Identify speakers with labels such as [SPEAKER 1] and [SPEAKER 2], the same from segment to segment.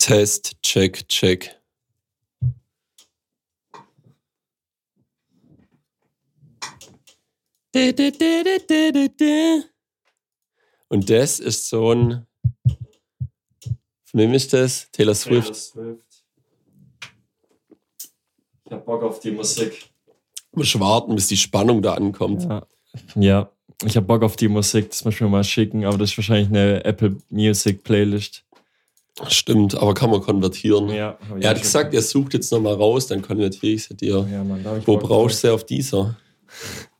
[SPEAKER 1] Test, check, check. Und das ist so ein. Von wem ist das? Taylor Swift.
[SPEAKER 2] Taylor Swift. Ich hab Bock auf die Musik.
[SPEAKER 1] Muss warten, bis die Spannung da ankommt.
[SPEAKER 2] Ja, ja. ich hab Bock auf die Musik, das muss ich mir mal schicken, aber das ist wahrscheinlich eine Apple Music Playlist.
[SPEAKER 1] Stimmt, aber kann man konvertieren.
[SPEAKER 2] Ja, ich
[SPEAKER 1] Er hat gesagt, er sucht jetzt nochmal raus, dann konvertiere ich sie dir.
[SPEAKER 2] ja, Mann, ich
[SPEAKER 1] Wo brauchst du auf dieser?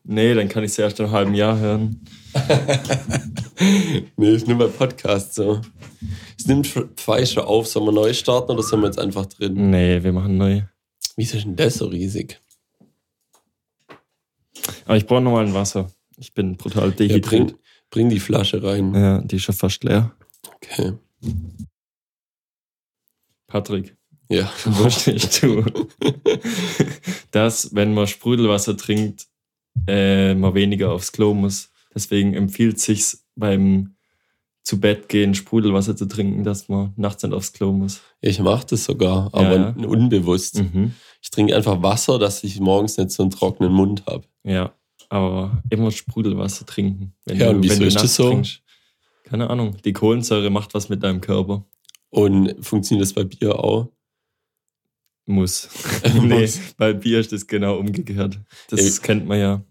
[SPEAKER 2] Nee, dann kann ich sie erst in einem halben Jahr hören.
[SPEAKER 1] Nee, ist nur bei Podcast so. Es nimmt schon auf. Sollen wir neu starten oder sind wir jetzt einfach drin?
[SPEAKER 2] Nee, wir machen neu.
[SPEAKER 1] Wieso ist denn das so riesig?
[SPEAKER 2] Aber ich brauche nochmal ein Wasser. Ich bin brutal
[SPEAKER 1] Ja,
[SPEAKER 2] dehydriert.
[SPEAKER 1] bring, bring die Flasche rein.
[SPEAKER 2] Ja, die ist schon fast leer.
[SPEAKER 1] Okay.
[SPEAKER 2] Patrick,
[SPEAKER 1] Ja.
[SPEAKER 2] wusstest du, dass, wenn man Sprudelwasser trinkt, äh, man weniger aufs Klo muss. Deswegen empfiehlt sich beim zu Bett gehen Sprudelwasser zu trinken, dass man nachts nicht aufs Klo muss.
[SPEAKER 1] Ich mache das sogar, aber
[SPEAKER 2] Ja.
[SPEAKER 1] unbewusst.
[SPEAKER 2] Mhm.
[SPEAKER 1] Ich trinke einfach Wasser, dass ich morgens nicht so einen trockenen Mund habe.
[SPEAKER 2] Ja, aber immer Sprudelwasser trinken.
[SPEAKER 1] Ja,
[SPEAKER 2] du,
[SPEAKER 1] und wieso ist das so?
[SPEAKER 2] trinkst. Keine Ahnung. Die Kohlensäure macht was mit deinem Körper.
[SPEAKER 1] Und funktioniert das bei Bier auch?
[SPEAKER 2] Muss. Nee, bei Bier ist das genau umgekehrt. Das
[SPEAKER 1] Ey.
[SPEAKER 2] kennt man ja.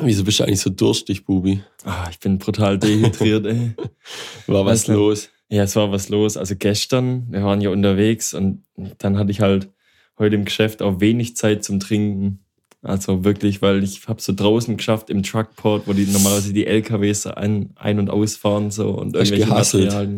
[SPEAKER 1] Wieso bist du eigentlich so durstig, Bubi?
[SPEAKER 2] Ah, ich bin brutal dehydriert, ey.
[SPEAKER 1] War was
[SPEAKER 2] du-
[SPEAKER 1] los?
[SPEAKER 2] Ja, es war was los. Also gestern, wir waren ja unterwegs und dann hatte ich halt heute im Geschäft auch wenig Zeit zum Trinken. Also wirklich, weil ich habe so draußen geschafft im Truckport, wo die normalerweise die LKWs ein, ein- und ausfahren so und irgendwelche. Materialien.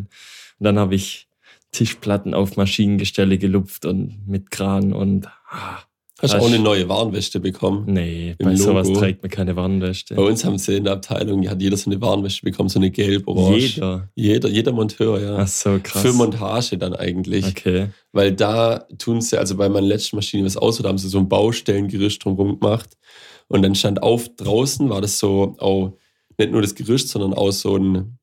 [SPEAKER 2] Und dann habe ich Tischplatten auf Maschinengestelle gelupft und mit Kran und ah,
[SPEAKER 1] Hast du auch eine neue Warnweste bekommen?
[SPEAKER 2] nee, bei sowas
[SPEAKER 1] Logo.
[SPEAKER 2] trägt man keine Warnweste.
[SPEAKER 1] Bei uns haben sie in der Abteilung, hat jeder so eine Warnweste bekommen, so eine gelb-orange.
[SPEAKER 2] Jeder.
[SPEAKER 1] Jeder, jeder Monteur, ja.
[SPEAKER 2] Ach so, krass.
[SPEAKER 1] Für Montage dann eigentlich.
[SPEAKER 2] Okay.
[SPEAKER 1] Weil da tun sie, also bei meiner letzten Maschine was aus, da haben sie so ein Baustellengerüst drumherum gemacht. Und dann stand auf draußen, war das so auch nicht nur das Gerüst, sondern auch so, ein,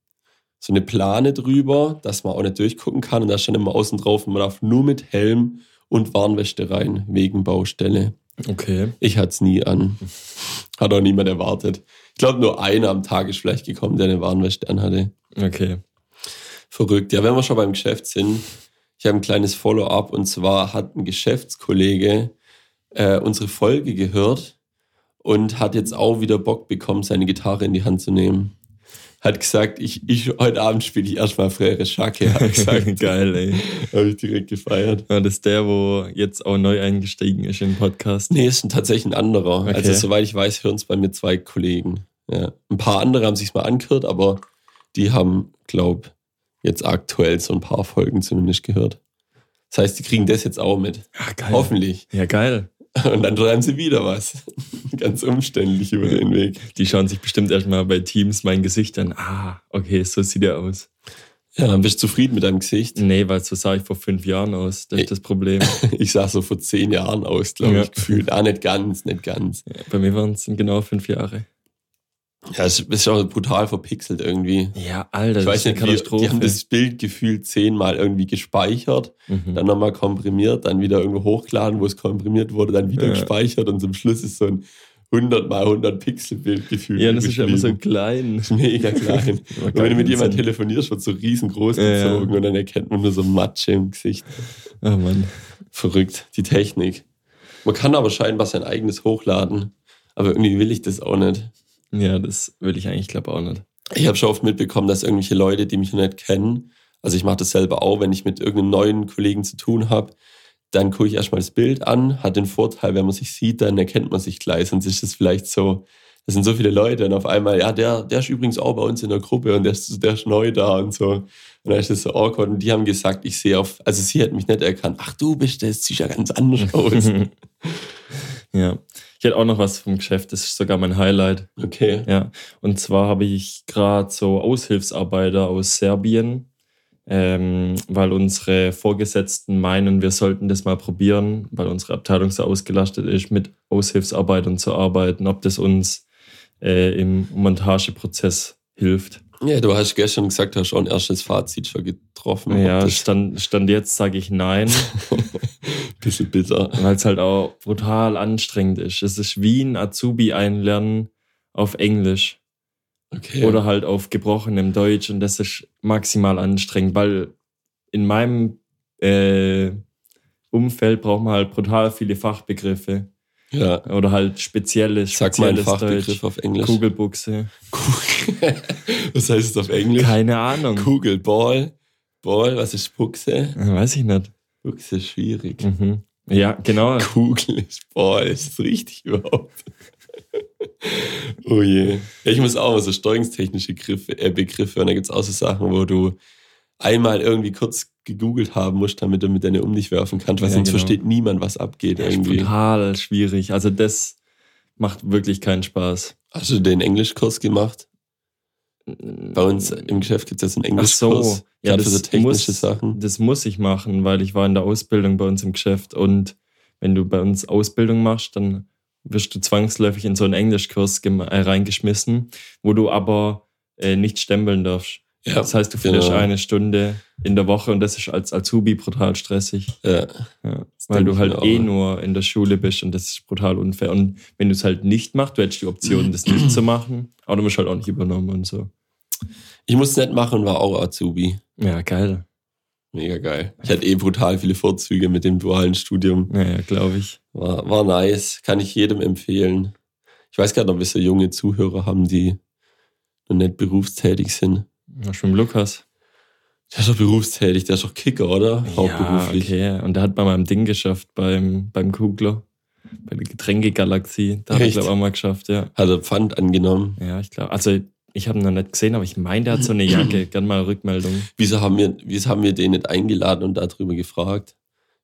[SPEAKER 1] so eine Plane drüber, dass man auch nicht durchgucken kann. Und da stand immer außen drauf, man darf nur mit Helm und Warnweste rein, wegen Baustelle.
[SPEAKER 2] Okay.
[SPEAKER 1] Ich hatte es nie an. Hat auch niemand erwartet. Ich glaube, nur einer am Tag ist vielleicht gekommen, der eine Warnweste anhatte.
[SPEAKER 2] Okay.
[SPEAKER 1] Verrückt. Ja, wenn wir schon beim Geschäft sind, ich habe ein kleines Follow-up und zwar hat ein Geschäftskollege äh, unsere Folge gehört und hat jetzt auch wieder Bock bekommen, seine Gitarre in die Hand zu nehmen. Hat gesagt, ich, ich heute Abend spiele ich erstmal Frere Schacke, hat gesagt.
[SPEAKER 2] Geil, ey.
[SPEAKER 1] Habe ich direkt gefeiert.
[SPEAKER 2] Ja, das ist der, wo jetzt auch neu eingestiegen ist im Podcast.
[SPEAKER 1] Nee, ist ein- tatsächlich ein anderer.
[SPEAKER 2] Okay.
[SPEAKER 1] Also soweit ich weiß, hören es bei mir zwei Kollegen. Ja. Ein paar andere haben sich mal angehört, aber die haben, glaub, jetzt aktuell so ein paar Folgen zumindest gehört. Das heißt, die kriegen das jetzt auch mit.
[SPEAKER 2] Ja, geil.
[SPEAKER 1] Hoffentlich.
[SPEAKER 2] Ja, geil.
[SPEAKER 1] Und dann schreiben sie wieder was. Ganz umständlich über den Weg.
[SPEAKER 2] Die schauen sich bestimmt erstmal bei Teams mein Gesicht an. Ah, okay, so sieht er aus.
[SPEAKER 1] Ja, bist du zufrieden mit deinem Gesicht?
[SPEAKER 2] Nee, weil so sah ich vor fünf Jahren aus. Das ist das Problem.
[SPEAKER 1] Ich sah so vor zehn Jahren aus, glaube
[SPEAKER 2] Ja.
[SPEAKER 1] ich, gefühlt. Ah, nicht ganz, nicht ganz.
[SPEAKER 2] Ja, bei mir waren es genau fünf Jahre.
[SPEAKER 1] Ja, es ist auch brutal verpixelt irgendwie.
[SPEAKER 2] Ja, Alter,
[SPEAKER 1] Ich
[SPEAKER 2] das
[SPEAKER 1] weiß
[SPEAKER 2] ist eine
[SPEAKER 1] nicht, wie, die haben das Bild gefühlt zehnmal irgendwie gespeichert,
[SPEAKER 2] Mhm.
[SPEAKER 1] dann nochmal komprimiert, dann wieder irgendwo hochgeladen, wo es komprimiert wurde, dann wieder
[SPEAKER 2] Ja.
[SPEAKER 1] gespeichert und zum Schluss ist so ein 100 mal 100 Pixel Bild gefühlt.
[SPEAKER 2] Ja, das ist
[SPEAKER 1] übrig
[SPEAKER 2] immer so klein.
[SPEAKER 1] mega klein. Und wenn du mit jemandem telefonierst, wird so riesengroß
[SPEAKER 2] Ja, ja.
[SPEAKER 1] gezogen und dann erkennt man nur so Matsche im Gesicht.
[SPEAKER 2] Oh Mann.
[SPEAKER 1] Verrückt, die Technik. Man kann aber scheinbar sein eigenes hochladen, aber irgendwie will ich das auch nicht.
[SPEAKER 2] Ja, das will ich eigentlich, glaube auch nicht.
[SPEAKER 1] Ich habe schon oft mitbekommen, dass irgendwelche Leute, die mich noch nicht kennen, also ich mache das selber auch, wenn ich mit irgendeinem neuen Kollegen zu tun habe, dann gucke ich erstmal das Bild an, hat den Vorteil, wenn man sich sieht, dann erkennt man sich gleich, sonst ist es vielleicht so, das sind so viele Leute und auf einmal, ja, der, der ist übrigens auch bei uns in der Gruppe und der ist, der ist neu da und so. Und dann ist das so awkward und die haben gesagt, ich sehe auf, also sie hat mich nicht erkannt, ach du bist das, sieht ja ganz anders aus.
[SPEAKER 2] ja. Ich hätte auch noch was vom Geschäft, das ist sogar mein Highlight.
[SPEAKER 1] Okay.
[SPEAKER 2] Ja, und zwar habe ich gerade so Aushilfsarbeiter aus Serbien, ähm, weil unsere Vorgesetzten meinen, wir sollten das mal probieren, weil unsere Abteilung so ausgelastet ist, mit Aushilfsarbeitern zu arbeiten, ob das uns äh, im Montageprozess hilft.
[SPEAKER 1] Ja, du hast gestern gesagt, du hast schon ein erstes Fazit schon getroffen.
[SPEAKER 2] Ja, stand, stand jetzt sage ich nein.
[SPEAKER 1] Bisschen bitter.
[SPEAKER 2] Weil es halt auch brutal anstrengend ist. Es ist wie ein Azubi einlernen auf Englisch.
[SPEAKER 1] Okay.
[SPEAKER 2] Oder halt auf gebrochenem Deutsch und das ist maximal anstrengend, weil in meinem äh, Umfeld braucht man halt brutal viele Fachbegriffe.
[SPEAKER 1] Ja.
[SPEAKER 2] Oder halt spezielle,
[SPEAKER 1] Sag mal einen Fachbegriff
[SPEAKER 2] Deutsch.
[SPEAKER 1] auf Englisch.
[SPEAKER 2] Kugelbuchse.
[SPEAKER 1] Kugel. Was heißt es auf Englisch?
[SPEAKER 2] Keine Ahnung.
[SPEAKER 1] Kugel, Ball. Ball, was ist Buchse?
[SPEAKER 2] Weiß ich nicht.
[SPEAKER 1] Buchse ist schwierig.
[SPEAKER 2] Mhm. Ja, genau.
[SPEAKER 1] Kugel ist Ball. Ist das richtig überhaupt? oh je. Ja, ich muss auch mal so steuerungstechnische Griffe, äh, Begriffe und da gibt es auch so Sachen, wo du einmal irgendwie kurz gegoogelt haben musst, damit du mit deiner um dich werfen kannst, weil
[SPEAKER 2] Ja,
[SPEAKER 1] sonst
[SPEAKER 2] genau.
[SPEAKER 1] versteht niemand, was abgeht
[SPEAKER 2] Das ist
[SPEAKER 1] irgendwie.
[SPEAKER 2] brutal schwierig. Also das macht wirklich keinen Spaß.
[SPEAKER 1] Hast du den Englischkurs gemacht? Bei uns im Geschäft gibt es jetzt einen
[SPEAKER 2] Ach so,
[SPEAKER 1] Englischkurs.
[SPEAKER 2] ja,
[SPEAKER 1] gerade für so
[SPEAKER 2] das
[SPEAKER 1] technische
[SPEAKER 2] muss,
[SPEAKER 1] Sachen.
[SPEAKER 2] das muss ich machen, weil ich war in der Ausbildung bei uns im Geschäft und wenn du bei uns Ausbildung machst, dann wirst du zwangsläufig in so einen Englischkurs äh, reingeschmissen, wo du aber äh, nicht stempeln darfst.
[SPEAKER 1] Ja,
[SPEAKER 2] Das heißt, du findest
[SPEAKER 1] genau.
[SPEAKER 2] eine Stunde in der Woche und das ist als Azubi brutal stressig.
[SPEAKER 1] Ja,
[SPEAKER 2] Ja, weil du halt eh nur in der Schule bist und das ist brutal unfair. Und wenn du es halt nicht machst, du hättest die Option, das nicht zu machen, aber du wirst halt auch nicht übernommen und so.
[SPEAKER 1] ich musste es nicht machen und war auch Azubi.
[SPEAKER 2] Ja, geil.
[SPEAKER 1] Mega geil. Ich hatte eh brutal viele Vorzüge mit dem dualen Studium.
[SPEAKER 2] Naja, glaube ich.
[SPEAKER 1] War, war nice. Kann ich jedem empfehlen. Ich weiß gar nicht, ob wir so junge Zuhörer haben, die noch nicht berufstätig sind.
[SPEAKER 2] Schon mit Lukas.
[SPEAKER 1] Der ist doch berufstätig, der ist doch Kicker, oder? Hauptberuflich.
[SPEAKER 2] Ja, okay. Und der hat bei meinem Ding geschafft, beim, beim Kugler. Bei der Getränkegalaxie. Da hat er, glaube ich, auch mal geschafft, ja.
[SPEAKER 1] Hat er Pfand angenommen.
[SPEAKER 2] Ja, ich glaube. Also, ich habe ihn noch nicht gesehen, aber ich meine, der hat so eine Jacke. Gern mal Rückmeldung.
[SPEAKER 1] Wieso haben wir, wieso haben wir den nicht eingeladen und darüber gefragt?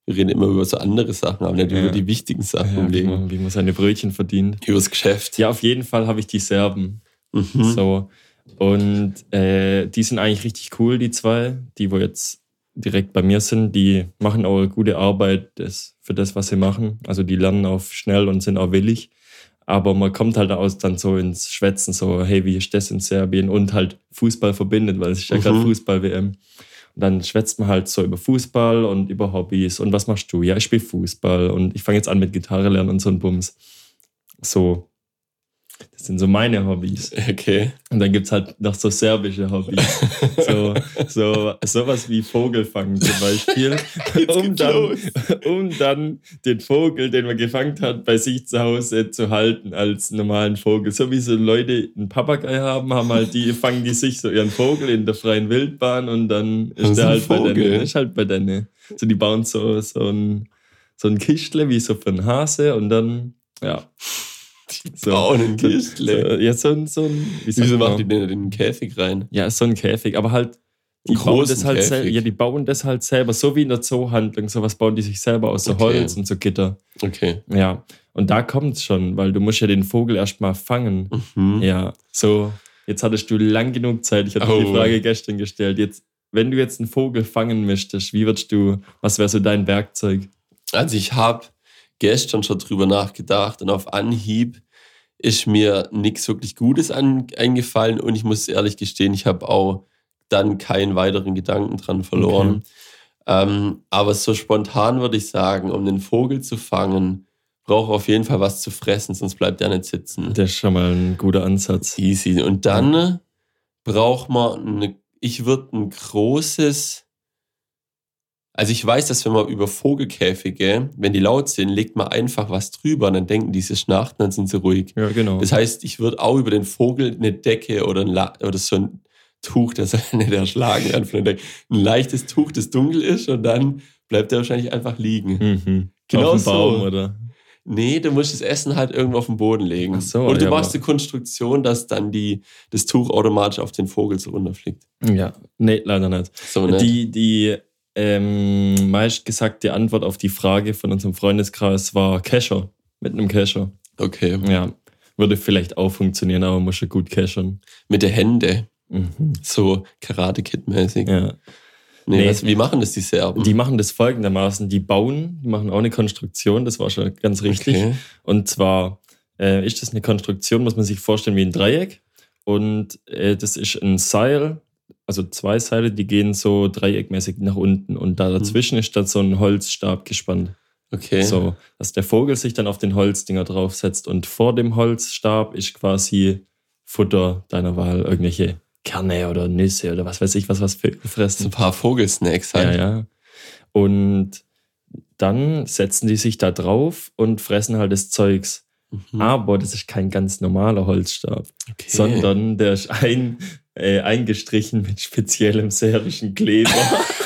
[SPEAKER 1] Wir reden immer über so andere Sachen, aber nicht
[SPEAKER 2] Ja.
[SPEAKER 1] über die wichtigen Sachen
[SPEAKER 2] Ja,
[SPEAKER 1] im
[SPEAKER 2] wie,
[SPEAKER 1] Leben.
[SPEAKER 2] man, wie man seine Brötchen verdient.
[SPEAKER 1] Übers Geschäft.
[SPEAKER 2] Ja, auf jeden Fall habe ich die Serben.
[SPEAKER 1] Mhm.
[SPEAKER 2] So. Und äh, die sind eigentlich richtig cool, die zwei, die wo jetzt direkt bei mir sind. Die machen auch gute Arbeit das, für das, was sie machen. Also die lernen auch schnell und sind auch willig. Aber man kommt halt aus dann so ins Schwätzen, so, hey, wie ist das in Serbien? Und halt Fußball verbindet, weil es ist ja gerade
[SPEAKER 1] Mhm.
[SPEAKER 2] Fußball-WM. Und dann schwätzt man halt so über Fußball und über Hobbys. Und was machst du? Ja, ich spiele Fußball und ich fange jetzt an mit Gitarre lernen und so ein Bums. So. Das sind so meine Hobbys.
[SPEAKER 1] Okay.
[SPEAKER 2] Und dann gibt's halt noch so serbische Hobbys. so, so, sowas wie Vogelfangen zum Beispiel. Um, dann,
[SPEAKER 1] los.
[SPEAKER 2] um dann den Vogel, den man gefangen hat, bei sich zu Hause zu halten als normalen Vogel. So wie so Leute einen Papagei haben, haben halt die, fangen die sich so ihren Vogel in der freien Wildbahn und dann ist
[SPEAKER 1] ist
[SPEAKER 2] der halt bei denen. Ist halt bei denen. So, die bauen so, so ein, so ein Kistle wie so für einen Hase und dann, ja. So.
[SPEAKER 1] Bauen ein
[SPEAKER 2] So,
[SPEAKER 1] Kistle.
[SPEAKER 2] ja, so ein, so ein, wie
[SPEAKER 1] Wieso machen die den in den Käfig rein?
[SPEAKER 2] Ja, so ein Käfig, aber halt, die bauen das halt. Ja, die bauen das halt selber, so wie in der Zoohandlung. Sowas bauen die sich selber aus so
[SPEAKER 1] Okay.
[SPEAKER 2] Holz und so Gitter.
[SPEAKER 1] Okay.
[SPEAKER 2] Ja. Und da kommt's schon, weil du musst ja den Vogel erstmal fangen.
[SPEAKER 1] Mhm.
[SPEAKER 2] Ja. So, jetzt hattest du lang genug Zeit. Ich hatte
[SPEAKER 1] Oh.
[SPEAKER 2] die Frage gestern gestellt. Jetzt, wenn du jetzt einen Vogel fangen möchtest, wie würdest du, was wäre so dein Werkzeug?
[SPEAKER 1] Also ich habe gestern schon drüber nachgedacht und auf Anhieb ist mir nichts wirklich Gutes an, eingefallen und ich muss ehrlich gestehen, ich habe auch dann keinen weiteren Gedanken dran verloren. Ähm, aber so spontan würde ich sagen, um den Vogel zu fangen, braucht er auf jeden Fall was zu fressen, sonst bleibt er nicht sitzen.
[SPEAKER 2] Das ist schon mal ein guter Ansatz.
[SPEAKER 1] Easy. Und dann braucht man, eine, ich würde ein großes, also ich weiß, dass wenn man über Vogelkäfige, wenn die laut sind, legt man einfach was drüber und dann denken die, sie schnarchen, dann sind sie ruhig.
[SPEAKER 2] Ja, genau.
[SPEAKER 1] Das heißt, ich würde auch über den Vogel eine Decke oder, ein La oder so ein Tuch, das soll nicht erschlagen werden von der Decke, ein leichtes Tuch, das dunkel ist und dann bleibt er wahrscheinlich einfach liegen.
[SPEAKER 2] mhm.
[SPEAKER 1] Genau
[SPEAKER 2] Auf dem
[SPEAKER 1] so.
[SPEAKER 2] Baum, oder?
[SPEAKER 1] Nee, du musst das Essen halt irgendwo auf den Boden legen.
[SPEAKER 2] Ach so,
[SPEAKER 1] Oder du
[SPEAKER 2] ja,
[SPEAKER 1] machst die Konstruktion, dass dann die, das Tuch automatisch auf den Vogel so runterfliegt.
[SPEAKER 2] Ja. Nee, leider nicht.
[SPEAKER 1] So, ne?
[SPEAKER 2] Die, die ähm, meistgesagte Antwort auf die Frage von unserem Freundeskreis war Kescher. Mit einem Kescher.
[SPEAKER 1] okay.
[SPEAKER 2] Ja. Würde vielleicht auch funktionieren, aber muss schon gut cashern.
[SPEAKER 1] Mit der Hände.
[SPEAKER 2] Mhm.
[SPEAKER 1] So Karate-Kid-mäßig.
[SPEAKER 2] Ja.
[SPEAKER 1] Nee,
[SPEAKER 2] Nee.
[SPEAKER 1] was, wie machen das die Serben?
[SPEAKER 2] Die machen das folgendermaßen: Die bauen, die machen auch eine Konstruktion, das war schon ganz richtig.
[SPEAKER 1] Okay.
[SPEAKER 2] Und zwar äh, ist das eine Konstruktion, muss man sich vorstellen, wie ein Dreieck. und äh, das ist ein Seil, also zwei Seile, die gehen so dreieckmäßig nach unten und da dazwischen ist dann so ein Holzstab gespannt.
[SPEAKER 1] Okay.
[SPEAKER 2] So, dass der Vogel sich dann auf den Holzdinger draufsetzt und vor dem Holzstab ist quasi Futter deiner Wahl, irgendwelche Kerne oder Nüsse oder was weiß ich, was was Vögel fressen.
[SPEAKER 1] ein paar Vogelsnacks halt.
[SPEAKER 2] Ja, ja. Und dann setzen die sich da drauf und fressen halt das Zeugs.
[SPEAKER 1] Mhm.
[SPEAKER 2] Aber das ist kein ganz normaler Holzstab,
[SPEAKER 1] okay.
[SPEAKER 2] sondern der ist ein, äh, eingestrichen mit speziellem serbischen Kleber.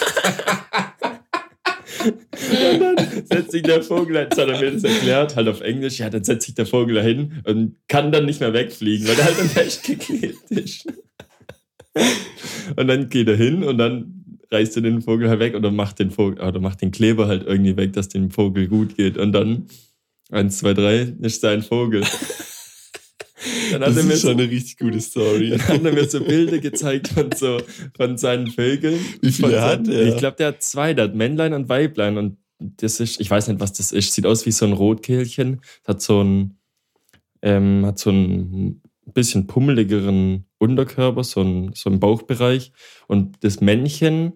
[SPEAKER 2] und dann setzt sich der Vogel, jetzt hat er mir das erklärt, halt auf Englisch, ja, dann setzt sich der Vogel da hin und kann dann nicht mehr wegfliegen, weil der halt dann festgeklebt ist. und dann geht er hin und dann reißt er den Vogel halt weg oder macht den Vogel, oder macht den Kleber halt irgendwie weg, dass dem Vogel gut geht. Und dann, eins, zwei, drei, ist sein Vogel.
[SPEAKER 1] Das
[SPEAKER 2] mir
[SPEAKER 1] ist
[SPEAKER 2] so,
[SPEAKER 1] schon eine richtig gute Story.
[SPEAKER 2] dann hat er mir so Bilder gezeigt von so von seinen Vögeln.
[SPEAKER 1] Wie viele hat er?
[SPEAKER 2] Ich glaube, der hat zwei, der hat Männlein und Weiblein und das ist, ich weiß nicht, was das ist. Sieht aus wie so ein Rotkehlchen. Hat so ein, ähm, hat so ein bisschen pummeligeren Unterkörper, so ein, so ein Bauchbereich. Und das Männchen,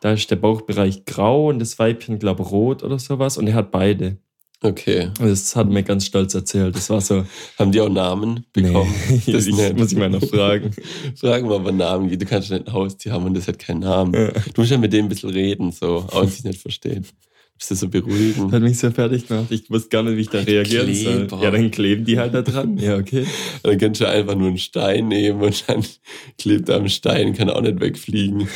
[SPEAKER 2] da ist der Bauchbereich grau und das Weibchen, glaube ich, rot oder sowas. Und er hat beide.
[SPEAKER 1] Okay.
[SPEAKER 2] Das hat mir ganz stolz erzählt. Das war so.
[SPEAKER 1] Haben die auch Namen bekommen?
[SPEAKER 2] Nee,
[SPEAKER 1] Das
[SPEAKER 2] ich, muss ich mal noch fragen.
[SPEAKER 1] Fragen wir, ob er Namen. Du kannst nicht ein Haustier haben und das hat keinen Namen.
[SPEAKER 2] Ja.
[SPEAKER 1] Du musst ja mit dem ein bisschen reden, so, auch es nicht verstehen. Das ist so beruhigen.
[SPEAKER 2] Hat mich so fertig gemacht. Ich wusste gar nicht, wie ich da reagieren soll.
[SPEAKER 1] Kleber.
[SPEAKER 2] Ja, dann kleben die halt da dran. Ja, okay.
[SPEAKER 1] Dann kannst du einfach nur einen Stein nehmen und dann klebt er am Stein, kann auch nicht wegfliegen.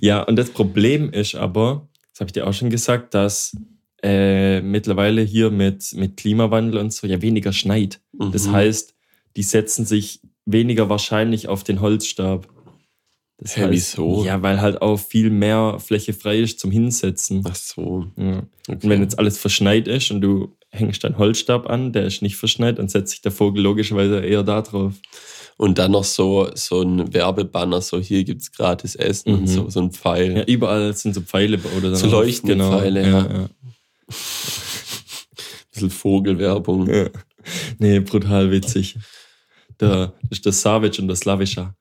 [SPEAKER 2] Ja, und das Problem ist aber, das habe ich dir auch schon gesagt, dass äh, mittlerweile hier mit, mit Klimawandel und so ja weniger schneit. Das
[SPEAKER 1] Mhm.
[SPEAKER 2] heißt, die setzen sich weniger wahrscheinlich auf den Holzstab. Das
[SPEAKER 1] Hä, wieso?
[SPEAKER 2] Ja, weil halt auch viel mehr Fläche frei ist zum Hinsetzen.
[SPEAKER 1] Ach so.
[SPEAKER 2] Ja.
[SPEAKER 1] Okay.
[SPEAKER 2] Und wenn jetzt alles verschneit ist und du hängst deinen Holzstab an, der ist nicht verschneit, dann setzt sich der Vogel logischerweise eher da drauf.
[SPEAKER 1] Und dann noch so, so ein Werbebanner, so hier gibt's gratis Essen und
[SPEAKER 2] Mhm.
[SPEAKER 1] so, so ein Pfeil.
[SPEAKER 2] Ja, überall sind so Pfeile oder
[SPEAKER 1] So leuchtende Pfeile,
[SPEAKER 2] ja.
[SPEAKER 1] ja.
[SPEAKER 2] Ja.
[SPEAKER 1] bisschen Vogelwerbung.
[SPEAKER 2] Ja. Nee, brutal witzig. Da ist das Savage und das Slavischer.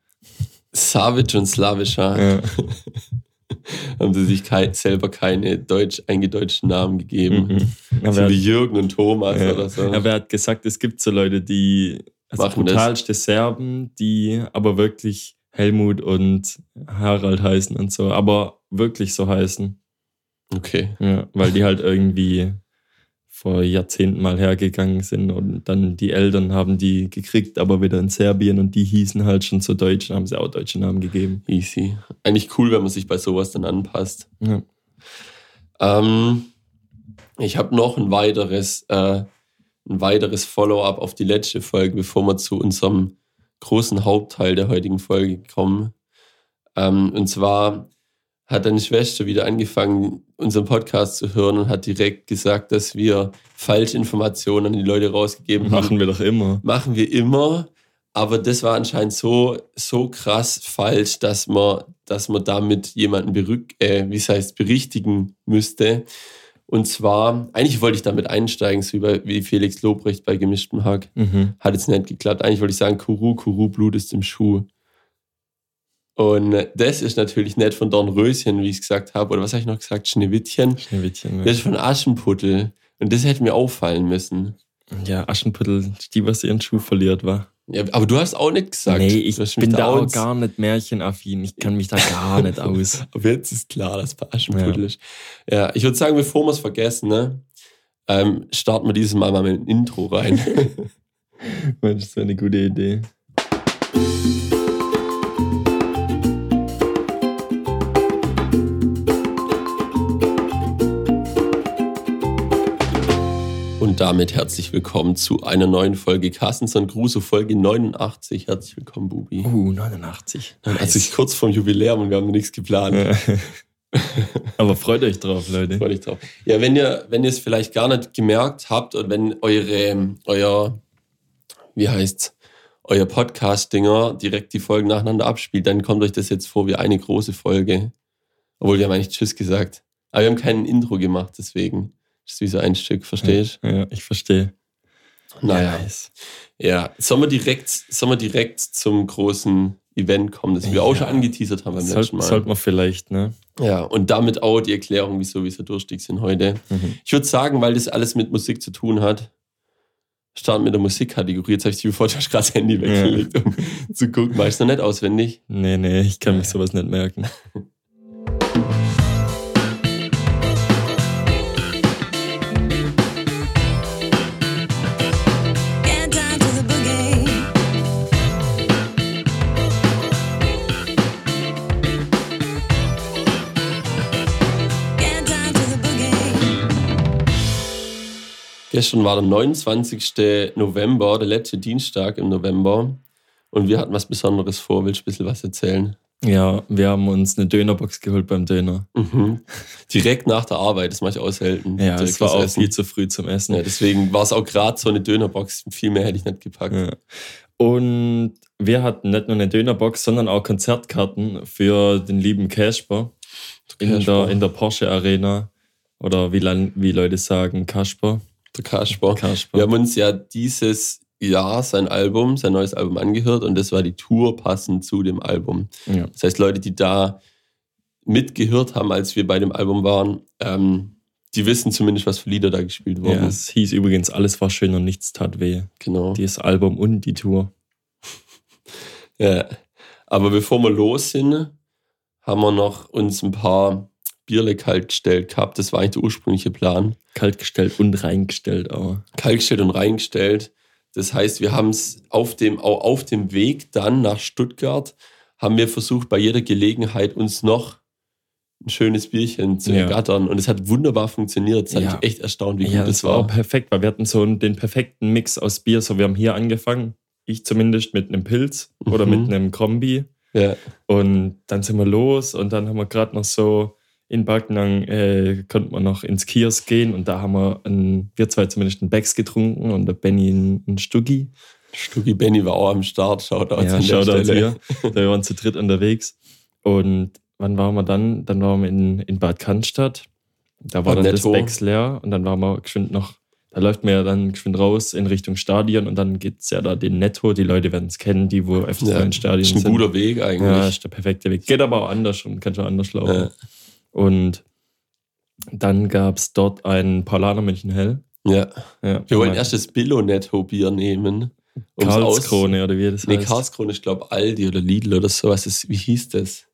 [SPEAKER 1] Savage und Slavischer
[SPEAKER 2] Ja.
[SPEAKER 1] haben sie sich kei selber keine deutsch eingedeutschten Namen gegeben.
[SPEAKER 2] Mhm.
[SPEAKER 1] So wie Jürgen und Thomas
[SPEAKER 2] ja.
[SPEAKER 1] oder so.
[SPEAKER 2] aber er hat gesagt, es gibt so Leute, die, also
[SPEAKER 1] Machen das.
[SPEAKER 2] brutalste Serben, die aber wirklich Helmut und Harald heißen und so, aber wirklich so heißen.
[SPEAKER 1] Okay.
[SPEAKER 2] Ja, weil die halt irgendwie vor Jahrzehnten mal hergegangen sind und dann die Eltern haben die gekriegt, aber wieder in Serbien und die hießen halt schon so deutsch, dann haben sie auch deutsche Namen gegeben.
[SPEAKER 1] Easy. Eigentlich cool, wenn man sich bei sowas dann anpasst.
[SPEAKER 2] Ja.
[SPEAKER 1] Ähm, ich habe noch ein weiteres, äh, ein weiteres Follow-up auf die letzte Folge, bevor wir zu unserem großen Hauptteil der heutigen Folge kommen. Ähm, und zwar hat deine Schwester wieder angefangen, unseren Podcast zu hören und hat direkt gesagt, dass wir Falschinformationen an die Leute rausgegeben haben.
[SPEAKER 2] Machen wir doch immer.
[SPEAKER 1] Machen wir immer, aber das war anscheinend so, so krass falsch, dass man, dass man damit jemanden berück, äh, wie es heißt, berichtigen müsste. Und zwar, eigentlich wollte ich damit einsteigen, so über, wie Felix Lobrecht bei gemischtem Hack.
[SPEAKER 2] Mhm.
[SPEAKER 1] Hat jetzt nicht geklappt. Eigentlich wollte ich sagen, Kuru, Kuru, Blut ist im Schuh. Und das ist natürlich nicht von Dornröschen, wie ich es gesagt habe. Oder was habe ich noch gesagt? Schneewittchen.
[SPEAKER 2] Schneewittchen.
[SPEAKER 1] Das ist von Aschenputtel. Und das hätte mir auffallen müssen.
[SPEAKER 2] Ja, Aschenputtel, die, was ihren Schuh verliert war.
[SPEAKER 1] Ja, aber du hast auch nicht gesagt.
[SPEAKER 2] nee, ich bin da auch gar nicht märchenaffin. Ich kann mich da gar nicht aus.
[SPEAKER 1] Aber jetzt ist klar, dass bei Aschenputtel ist. Ja, ich würde sagen, bevor wir es vergessen, ne, ähm, starten wir dieses Mal mal mit dem Intro rein.
[SPEAKER 2] Das wäre eine gute Idee.
[SPEAKER 1] Und damit herzlich willkommen zu einer neuen Folge Carstenson Crusoe, Folge 89. Herzlich willkommen, Bubi.
[SPEAKER 2] Uh, 89.
[SPEAKER 1] Also ich kurz vorm Jubiläum und wir haben nichts geplant.
[SPEAKER 2] Ja. Aber freut euch drauf, Leute.
[SPEAKER 1] Freue ich drauf. Ja, wenn ihr, wenn ihr es vielleicht gar nicht gemerkt habt und wenn eure, euer, wie heißt's, euer Podcast-Dinger direkt die Folgen nacheinander abspielt, dann kommt euch das jetzt vor wie eine große Folge. Obwohl wir haben eigentlich Tschüss gesagt. Aber wir haben kein Intro gemacht, deswegen. Das ist wie so ein Stück, verstehst
[SPEAKER 2] Ja, ich verstehe.
[SPEAKER 1] Naja.
[SPEAKER 2] Nice.
[SPEAKER 1] Ja, sollen wir direkt, sollen wir direkt zum großen Event kommen, das wir auch schon
[SPEAKER 2] Ja.
[SPEAKER 1] angeteasert haben beim letzten
[SPEAKER 2] Sollte
[SPEAKER 1] Mal.
[SPEAKER 2] sollte man vielleicht, ne?
[SPEAKER 1] Ja, und damit auch die Erklärung, wieso wir so durstig sind heute.
[SPEAKER 2] Mhm.
[SPEAKER 1] Ich würde sagen, weil das alles mit Musik zu tun hat, starten mit der Musikkategorie. Jetzt habe ich die bevor du hast gerade das Handy weggelegt, um zu gucken. Mach ich noch nicht auswendig.
[SPEAKER 2] Nee, nee, ich kann mich sowas nicht merken.
[SPEAKER 1] Gestern war der 29. November, der letzte Dienstag im November. Und wir hatten was Besonderes vor. Willst du ein bisschen was erzählen?
[SPEAKER 2] Ja, wir haben uns eine Dönerbox geholt beim Döner.
[SPEAKER 1] Mhm. Direkt nach der Arbeit, das mache ich auch selten.
[SPEAKER 2] Ja,
[SPEAKER 1] Direkt
[SPEAKER 2] es war auch
[SPEAKER 1] essen.
[SPEAKER 2] viel zu früh zum Essen.
[SPEAKER 1] Ja, deswegen war es auch gerade so eine Dönerbox. Viel mehr hätte ich nicht gepackt.
[SPEAKER 2] Ja. Und wir hatten nicht nur eine Dönerbox, sondern auch Konzertkarten für den lieben Casper in der, in der Porsche Arena. Oder wie, wie Leute sagen, Kasper.
[SPEAKER 1] Der Kasper. Wir haben uns ja dieses Jahr sein Album, sein neues Album angehört und das war die Tour passend zu dem Album.
[SPEAKER 2] Ja.
[SPEAKER 1] Das heißt, Leute, die da mitgehört haben, als wir bei dem Album waren, ähm, die wissen zumindest, was für Lieder da gespielt wurden.
[SPEAKER 2] ja, es hieß übrigens, alles war schön und nichts tat weh.
[SPEAKER 1] Genau.
[SPEAKER 2] Dieses Album und die Tour.
[SPEAKER 1] Ja. Aber bevor wir los sind, haben wir noch uns ein paar Bierle kalt gestellt gehabt. Das war eigentlich der ursprüngliche Plan.
[SPEAKER 2] Kaltgestellt und reingestellt auch.
[SPEAKER 1] Kalt gestellt und reingestellt. Das heißt, wir haben es auf dem, auch auf dem Weg dann nach Stuttgart, haben wir versucht, bei jeder Gelegenheit uns noch ein schönes Bierchen zu
[SPEAKER 2] Ja.
[SPEAKER 1] ergattern. Und es hat wunderbar funktioniert. Das hat
[SPEAKER 2] Ja.
[SPEAKER 1] mich echt erstaunt, wie
[SPEAKER 2] ja,
[SPEAKER 1] gut
[SPEAKER 2] das
[SPEAKER 1] es
[SPEAKER 2] war
[SPEAKER 1] war.
[SPEAKER 2] perfekt, weil wir hatten so den perfekten Mix aus Bier. So, wir haben hier angefangen, ich zumindest mit einem Pilz oder
[SPEAKER 1] Mhm.
[SPEAKER 2] mit einem Kombi.
[SPEAKER 1] Ja.
[SPEAKER 2] Und dann sind wir los und dann haben wir gerade noch so in Backnang äh, konnten wir noch ins Kiosk gehen und da haben wir, ein, wir zwei zumindest einen Becks getrunken und der Benny einen, einen Stuggi.
[SPEAKER 1] Stucki Benny war auch am Start. Shoutout
[SPEAKER 2] Ja,
[SPEAKER 1] an der
[SPEAKER 2] Shoutout
[SPEAKER 1] Stelle.
[SPEAKER 2] hier. Da waren zu dritt unterwegs. Und wann waren wir dann? Dann waren wir in, in Bad Cannstatt. Da war
[SPEAKER 1] Beim
[SPEAKER 2] dann das
[SPEAKER 1] Netto.
[SPEAKER 2] Becks leer und dann waren wir geschwind noch, da läuft man ja dann geschwind raus in Richtung Stadion und dann geht's ja da den Netto. Die Leute werden es kennen, die wo öfters
[SPEAKER 1] Ja,
[SPEAKER 2] in Stadien
[SPEAKER 1] ist ein
[SPEAKER 2] sind.
[SPEAKER 1] guter Weg eigentlich.
[SPEAKER 2] Ja, ist der perfekte Weg. Geht aber auch anders und kann schon anders laufen.
[SPEAKER 1] Ja.
[SPEAKER 2] Und dann gab es dort ein Paulaner München Hell.
[SPEAKER 1] ja.
[SPEAKER 2] Ja,
[SPEAKER 1] Wir wollten erst das Billo-Netto-Bier nehmen. aus-
[SPEAKER 2] Karlskrone oder wie das
[SPEAKER 1] Nee,
[SPEAKER 2] heißt.
[SPEAKER 1] Karlskrone, ich glaube Aldi oder Lidl oder sowas. Das, wie hieß das?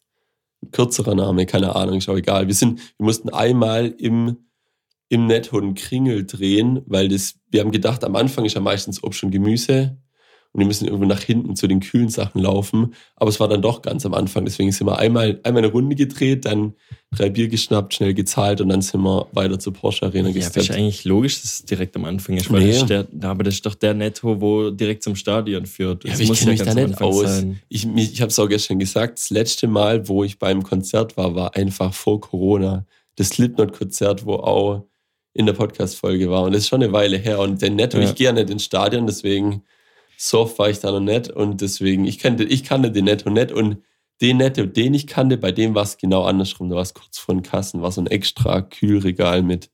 [SPEAKER 1] Ein kürzerer Name, keine Ahnung, ist auch egal. Wir, sind, wir mussten einmal im, im Netto einen Kringel drehen, weil das, wir haben gedacht, am Anfang ist ja meistens Obst und Gemüse und wir müssen irgendwo nach hinten zu den kühlen Sachen laufen. Aber es war dann doch ganz am Anfang. Deswegen sind wir einmal, einmal eine Runde gedreht, dann drei Bier geschnappt, schnell gezahlt und dann sind wir weiter zur Porsche Arena
[SPEAKER 2] Ja, aber ist
[SPEAKER 1] gesteppt.
[SPEAKER 2] eigentlich logisch, dass es direkt am Anfang ist, weil
[SPEAKER 1] Nee.
[SPEAKER 2] das ist der, aber das ist doch der Netto, wo direkt zum Stadion führt.
[SPEAKER 1] Ja,
[SPEAKER 2] Das
[SPEAKER 1] aber ich kenne mich da nicht aus.
[SPEAKER 2] sein.
[SPEAKER 1] Ich, ich habe es auch gestern gesagt, das letzte Mal, wo ich beim Konzert war, war einfach vor Corona. Das Slipknot-Konzert, wo auch in der Podcast-Folge war. Und das ist schon eine Weile her. Und den Netto,
[SPEAKER 2] Ja.
[SPEAKER 1] ich gehe ja nicht ins Stadion, deswegen so oft war ich da noch nicht. Und deswegen, ich kannte, ich kannte den Netto nicht. Und den Netto, den ich kannte, bei dem war es genau andersrum. Da war es kurz vor den Kassen, war so ein extra Kühlregal mit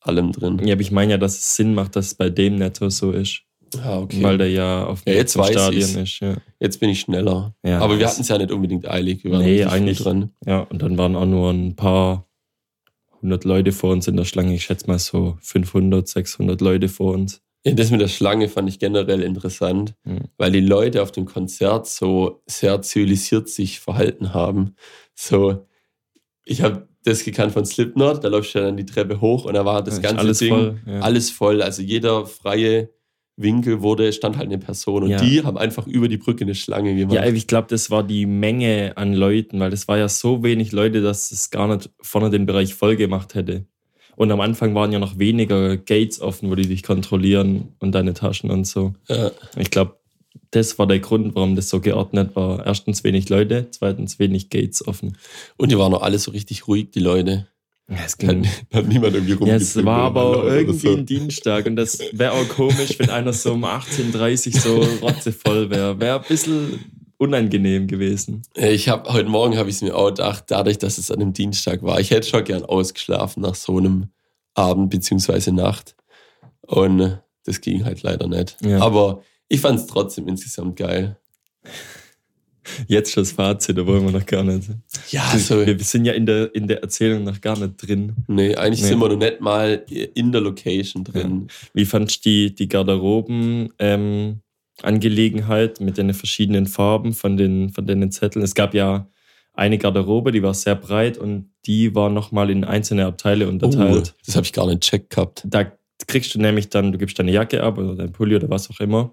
[SPEAKER 1] allem drin.
[SPEAKER 2] Ja, aber ich meine ja, dass es Sinn macht, dass es bei dem Netto so ist,
[SPEAKER 1] Ah, okay.
[SPEAKER 2] weil der ja auf
[SPEAKER 1] Ja, jetzt
[SPEAKER 2] dem Stadion ist. Ja.
[SPEAKER 1] Jetzt bin ich schneller.
[SPEAKER 2] Ja,
[SPEAKER 1] Aber wir hatten es ja nicht unbedingt eilig. Wir waren
[SPEAKER 2] Nee, eigentlich-
[SPEAKER 1] dran.
[SPEAKER 2] ja, und dann waren auch nur ein paar hundert Leute vor uns in der Schlange. Ich schätze mal so 500, 600 Leute vor uns.
[SPEAKER 1] Ja, das mit der Schlange fand ich generell interessant,
[SPEAKER 2] Mhm.
[SPEAKER 1] weil die Leute auf dem Konzert so sehr zivilisiert sich verhalten haben. So, ich habe das gekannt von Slipknot, da läufst du dann die Treppe hoch und da war das
[SPEAKER 2] Ist
[SPEAKER 1] ganze
[SPEAKER 2] alles
[SPEAKER 1] Ding
[SPEAKER 2] voll, ja.
[SPEAKER 1] alles voll. Also jeder freie Winkel wurde, stand halt eine Person und
[SPEAKER 2] Ja.
[SPEAKER 1] die haben einfach über die Brücke eine Schlange gemacht.
[SPEAKER 2] Ja, ich glaube, das war die Menge an Leuten, weil das war ja so wenig Leute, dass es gar nicht vorne den Bereich voll gemacht hätte. Und am Anfang waren ja noch weniger Gates offen, wo die dich kontrollieren und deine Taschen und so.
[SPEAKER 1] Ja.
[SPEAKER 2] Ich glaube, das war der Grund, warum das so geordnet war. Erstens wenig Leute, zweitens wenig Gates offen.
[SPEAKER 1] Und die waren auch alle so richtig ruhig, die Leute.
[SPEAKER 2] Es
[SPEAKER 1] Hat, hat niemand irgendwie
[SPEAKER 2] Ja, es war aber irgendwie
[SPEAKER 1] so.
[SPEAKER 2] ein Dienstag und das wäre auch komisch, wenn einer so um 18.30 Uhr so rotzevoll wäre. Wäre ein bisschen unangenehm gewesen.
[SPEAKER 1] Äh, Ich habe heute Morgen habe ich es mir auch gedacht, dadurch, dass es an einem Dienstag war. Ich hätte schon gern ausgeschlafen nach so einem Abend beziehungsweise Nacht. Und äh, das ging halt leider nicht.
[SPEAKER 2] Ja.
[SPEAKER 1] Aber ich fand es trotzdem insgesamt geil.
[SPEAKER 2] Jetzt schon das Fazit, da wollen wir noch gar nicht.
[SPEAKER 1] Ja, also,
[SPEAKER 2] Wir sind ja in der, in der Erzählung noch gar nicht drin.
[SPEAKER 1] nee, eigentlich
[SPEAKER 2] Nee.
[SPEAKER 1] sind wir noch nicht mal in der Location drin.
[SPEAKER 2] Wie fandst du die, die Garderoben ähm, Angelegenheit mit den verschiedenen Farben von den, von den Zetteln? Es gab ja eine Garderobe, die war sehr breit und die war nochmal in einzelne Abteile
[SPEAKER 1] Oh,
[SPEAKER 2] unterteilt.
[SPEAKER 1] das habe ich gar nicht checkt gehabt.
[SPEAKER 2] Da kriegst du nämlich dann, du gibst deine Jacke ab oder dein Pulli oder was auch immer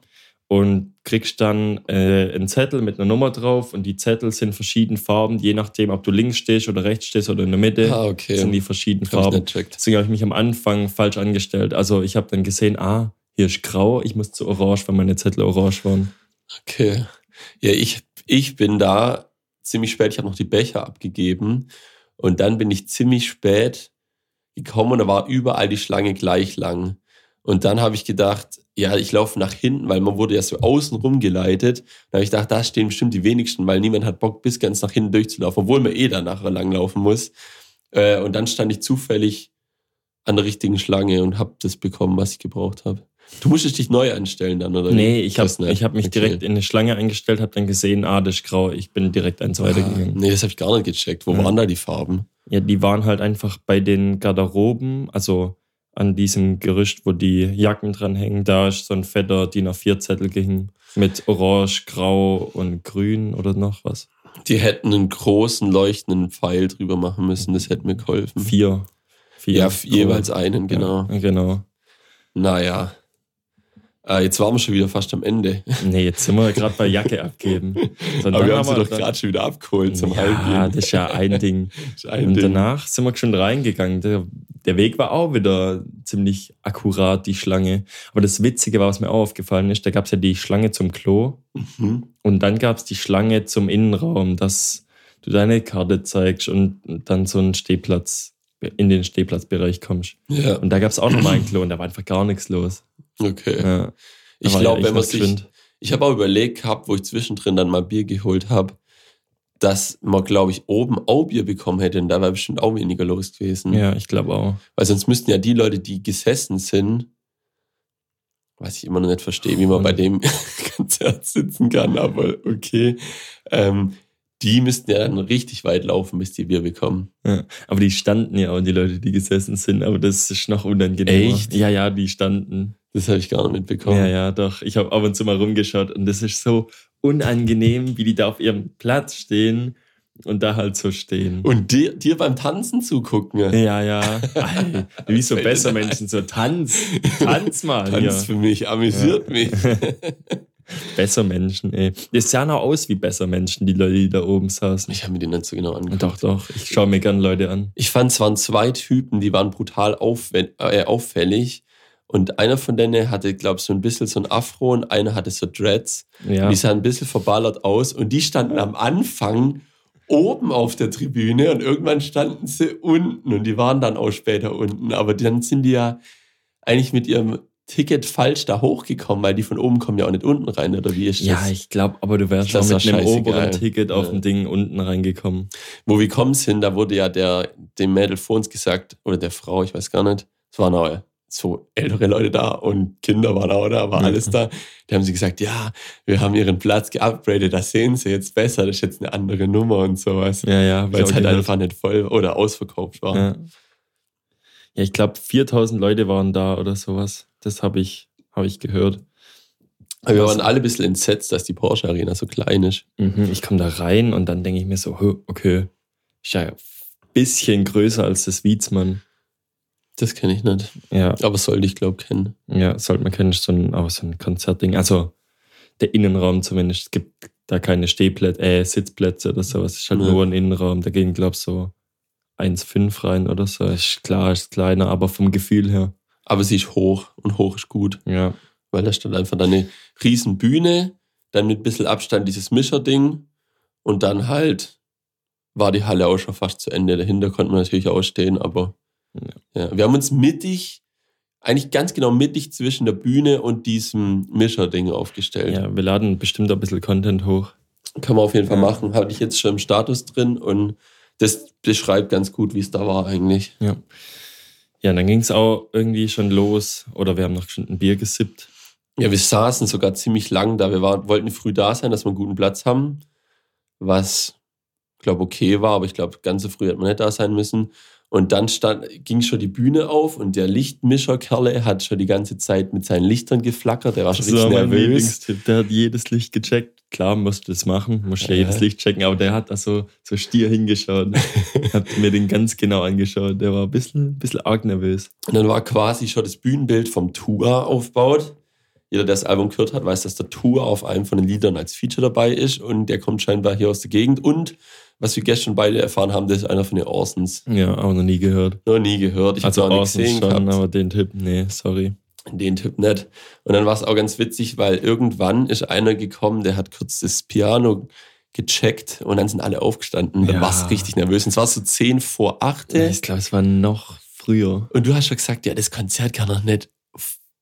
[SPEAKER 2] und kriegst dann äh, einen Zettel mit einer Nummer drauf und die Zettel sind verschiedenen Farben, je nachdem, ob du links stehst oder rechts stehst oder in der Mitte,
[SPEAKER 1] Ah, okay.
[SPEAKER 2] sind die verschiedenen Farben. Deswegen habe ich mich am Anfang falsch angestellt. Also ich habe dann gesehen, ah, hier ist grau, ich muss zu orange, weil meine Zettel orange waren.
[SPEAKER 1] Okay. Ja, ich, ich bin da ziemlich spät, ich habe noch die Becher abgegeben und dann bin ich ziemlich spät gekommen und da war überall die Schlange gleich lang. Und dann habe ich gedacht, ja, ich laufe nach hinten, weil man wurde ja so außen rumgeleitet. Da habe ich gedacht, da stehen bestimmt die wenigsten, weil niemand hat Bock, bis ganz nach hinten durchzulaufen, obwohl man eh da nachher langlaufen muss. Äh, und dann stand ich zufällig an der richtigen Schlange und habe das bekommen, was ich gebraucht habe. Du musstest dich neu anstellen dann, oder?
[SPEAKER 2] Nee, ich habe hab mich
[SPEAKER 1] Okay.
[SPEAKER 2] direkt in eine Schlange eingestellt, habe dann gesehen, ah, das ist grau, ich bin direkt eins
[SPEAKER 1] Ah,
[SPEAKER 2] weitergegangen.
[SPEAKER 1] nee, das habe ich gar nicht gecheckt. Wo
[SPEAKER 2] Ja.
[SPEAKER 1] waren da die Farben?
[SPEAKER 2] Ja, die waren halt einfach bei den Garderoben, also an diesem Gerüst, wo die Jacken dranhängen, da ist so ein fetter DIN A4-Zettel gehängt mit Orange, Grau und Grün oder noch was.
[SPEAKER 1] Die hätten einen großen leuchtenden Pfeil drüber machen müssen, das hätte mir geholfen.
[SPEAKER 2] Vier. Vier.
[SPEAKER 1] Ja, jeweils einen, genau.
[SPEAKER 2] Ja, genau.
[SPEAKER 1] Naja. Äh, jetzt waren wir schon wieder fast am Ende.
[SPEAKER 2] Nee, jetzt sind wir gerade bei Jacke abgeben. So,
[SPEAKER 1] Aber wir haben sie doch gerade schon wieder abgeholt zum
[SPEAKER 2] Ja,
[SPEAKER 1] Heimgehen.
[SPEAKER 2] das ist ja ein Ding.
[SPEAKER 1] Ein
[SPEAKER 2] Und
[SPEAKER 1] Ding.
[SPEAKER 2] danach sind wir schon reingegangen. Der, der Weg war auch wieder ziemlich akkurat, die Schlange. Aber das Witzige war, was mir auch aufgefallen ist, da gab es ja die Schlange zum Klo
[SPEAKER 1] Mhm.
[SPEAKER 2] und dann gab es die Schlange zum Innenraum, dass du deine Karte zeigst und dann so einen Stehplatz, in den Stehplatzbereich kommst.
[SPEAKER 1] Ja,
[SPEAKER 2] Und da gab es auch nochmal ein Klo und da war einfach gar nichts los.
[SPEAKER 1] Okay.
[SPEAKER 2] Ja,
[SPEAKER 1] ich glaube, wenn man sich. Ich habe auch überlegt gehabt, wo ich zwischendrin dann mal Bier geholt habe, dass man, glaube ich, oben auch Bier bekommen hätte. Und da wäre bestimmt auch weniger los gewesen.
[SPEAKER 2] Ja, ich glaube auch.
[SPEAKER 1] Weil sonst müssten ja die Leute, die gesessen sind, was ich immer noch nicht verstehe, wie man bei dem Konzert sitzen kann, aber okay, ähm, die müssten ja dann richtig weit laufen, bis die Bier bekommen.
[SPEAKER 2] Ja, aber die standen ja auch, die Leute, die gesessen sind, aber das ist noch unangenehmer.
[SPEAKER 1] Echt?
[SPEAKER 2] Ja, ja, die standen.
[SPEAKER 1] Das habe ich gar nicht mitbekommen.
[SPEAKER 2] Ja, ja, doch. Ich habe ab und zu mal rumgeschaut und das ist so unangenehm, wie die da auf ihrem Platz stehen und da halt so stehen.
[SPEAKER 1] Und dir, dir beim Tanzen zugucken.
[SPEAKER 2] ja, ja. Ey, wie so besser? Menschen, so Tanz. Tanz mal
[SPEAKER 1] Tanz
[SPEAKER 2] hier.
[SPEAKER 1] für mich, amüsiert mich.
[SPEAKER 2] Besser Menschen, ey. Das sah noch aus wie besser Menschen, die Leute, die da oben saßen.
[SPEAKER 1] Ich habe mir den nicht so genau angeguckt.
[SPEAKER 2] Doch, doch. Ich schaue mir gern Leute an.
[SPEAKER 1] Ich fand, es waren zwei Typen, die waren brutal äh, auffällig. Und einer von denen hatte, glaube ich, so ein bisschen so ein Afro und einer hatte so Dreads.
[SPEAKER 2] Ja.
[SPEAKER 1] Die sahen ein bisschen verballert aus und die standen am Anfang oben auf der Tribüne und irgendwann standen sie unten und die waren dann auch später unten. Aber dann sind die ja eigentlich mit ihrem Ticket falsch da hochgekommen, weil die von oben kommen ja auch nicht unten rein, oder wie ist das?
[SPEAKER 2] Ja, ich glaube, aber du wärst schon
[SPEAKER 1] Das
[SPEAKER 2] mit
[SPEAKER 1] ist
[SPEAKER 2] einem oberen Ticket auf
[SPEAKER 1] Ja.
[SPEAKER 2] dem Ding unten reingekommen.
[SPEAKER 1] Wo wir kommen sind, da wurde ja der, dem Mädel vor uns gesagt, oder der Frau, ich weiß gar nicht, es waren auch so ältere Leute da und Kinder waren auch da, war alles da. Die haben sie gesagt, ja, wir haben ihren Platz geupgradet, das sehen sie jetzt besser, das ist jetzt eine andere Nummer und sowas.
[SPEAKER 2] Ja, ja.
[SPEAKER 1] Weil es halt einfach nicht voll oder ausverkauft war.
[SPEAKER 2] Ja, ja ich glaube, 4000 Leute waren da oder sowas. Das habe ich, hab ich gehört.
[SPEAKER 1] Aber wir waren alle ein bisschen entsetzt, dass die Porsche Arena so klein ist.
[SPEAKER 2] Mhm, ich komme da rein und dann denke ich mir so, okay, ist ja ein bisschen größer als das Wiesmann.
[SPEAKER 1] Das kenne ich nicht.
[SPEAKER 2] Ja,
[SPEAKER 1] Aber sollte ich, glaube kennen.
[SPEAKER 2] ja, sollte man kennen, so ein, auch so ein Konzertding. Also der Innenraum zumindest. Es gibt da keine Stehplätze, äh, Sitzplätze oder sowas. Es ist halt
[SPEAKER 1] Ja.
[SPEAKER 2] nur ein Innenraum. Da gehen, glaube ich, so 1,5 rein oder so. Ist klar, ist kleiner, aber vom Gefühl her.
[SPEAKER 1] Aber sie ist hoch und hoch ist gut.
[SPEAKER 2] Ja,
[SPEAKER 1] Weil da stand einfach eine riesen Bühne, dann mit ein bisschen Abstand dieses Mischerding und dann halt war die Halle auch schon fast zu Ende. Dahinter konnte man natürlich auch stehen, aber ja. wir haben uns mittig, eigentlich ganz genau mittig zwischen der Bühne und diesem Mischerding aufgestellt.
[SPEAKER 2] ja, wir laden bestimmt ein bisschen Content hoch.
[SPEAKER 1] Kann man auf jeden Fall machen. Hatte ich jetzt schon im Status drin und das beschreibt ganz gut, wie es da war eigentlich.
[SPEAKER 2] Ja. Ja, dann ging es auch irgendwie schon los. Oder wir haben noch schon ein Bier gesippt.
[SPEAKER 1] Ja, wir saßen sogar ziemlich lang da. Wir waren, wollten früh da sein, dass wir einen guten Platz haben, was, glaube okay war, aber ich glaube, ganz so früh hätte man nicht da sein müssen. Und dann stand, ging schon die Bühne auf und der Lichtmischer-Kerle hat schon die ganze Zeit mit seinen Lichtern geflackert. Der war schon
[SPEAKER 2] Das war
[SPEAKER 1] richtig
[SPEAKER 2] mein
[SPEAKER 1] nervös.
[SPEAKER 2] Der hat jedes Licht gecheckt. Klar, musst du das machen, musst ja
[SPEAKER 1] Ja.
[SPEAKER 2] jedes Licht checken, aber der hat da so, so stier hingeschaut. hat mir den ganz genau angeschaut. Der war ein bisschen, bisschen arg nervös.
[SPEAKER 1] Und dann war quasi schon das Bühnenbild vom Tour aufgebaut. Jeder, der das Album gehört hat, weiß, dass der Tour auf einem von den Liedern als Feature dabei ist und der kommt scheinbar hier aus der Gegend. Und was wir gestern beide erfahren haben, das ist einer von den Orsons.
[SPEAKER 2] Ja, auch noch nie gehört.
[SPEAKER 1] Noch nie gehört. Ich
[SPEAKER 2] also
[SPEAKER 1] habe auch nicht
[SPEAKER 2] Orsons
[SPEAKER 1] gesehen
[SPEAKER 2] schon,
[SPEAKER 1] gehabt.
[SPEAKER 2] aber den Tipp, nee, sorry.
[SPEAKER 1] Den Typ nicht. Und dann war es auch ganz witzig, weil irgendwann ist einer gekommen, der hat kurz das Piano gecheckt und dann sind alle aufgestanden. Dann
[SPEAKER 2] Ja.
[SPEAKER 1] warst du richtig nervös. Und es war so 10 vor 8.
[SPEAKER 2] Ich glaube, es war noch früher.
[SPEAKER 1] Und du hast schon gesagt, ja, das Konzert kann doch nicht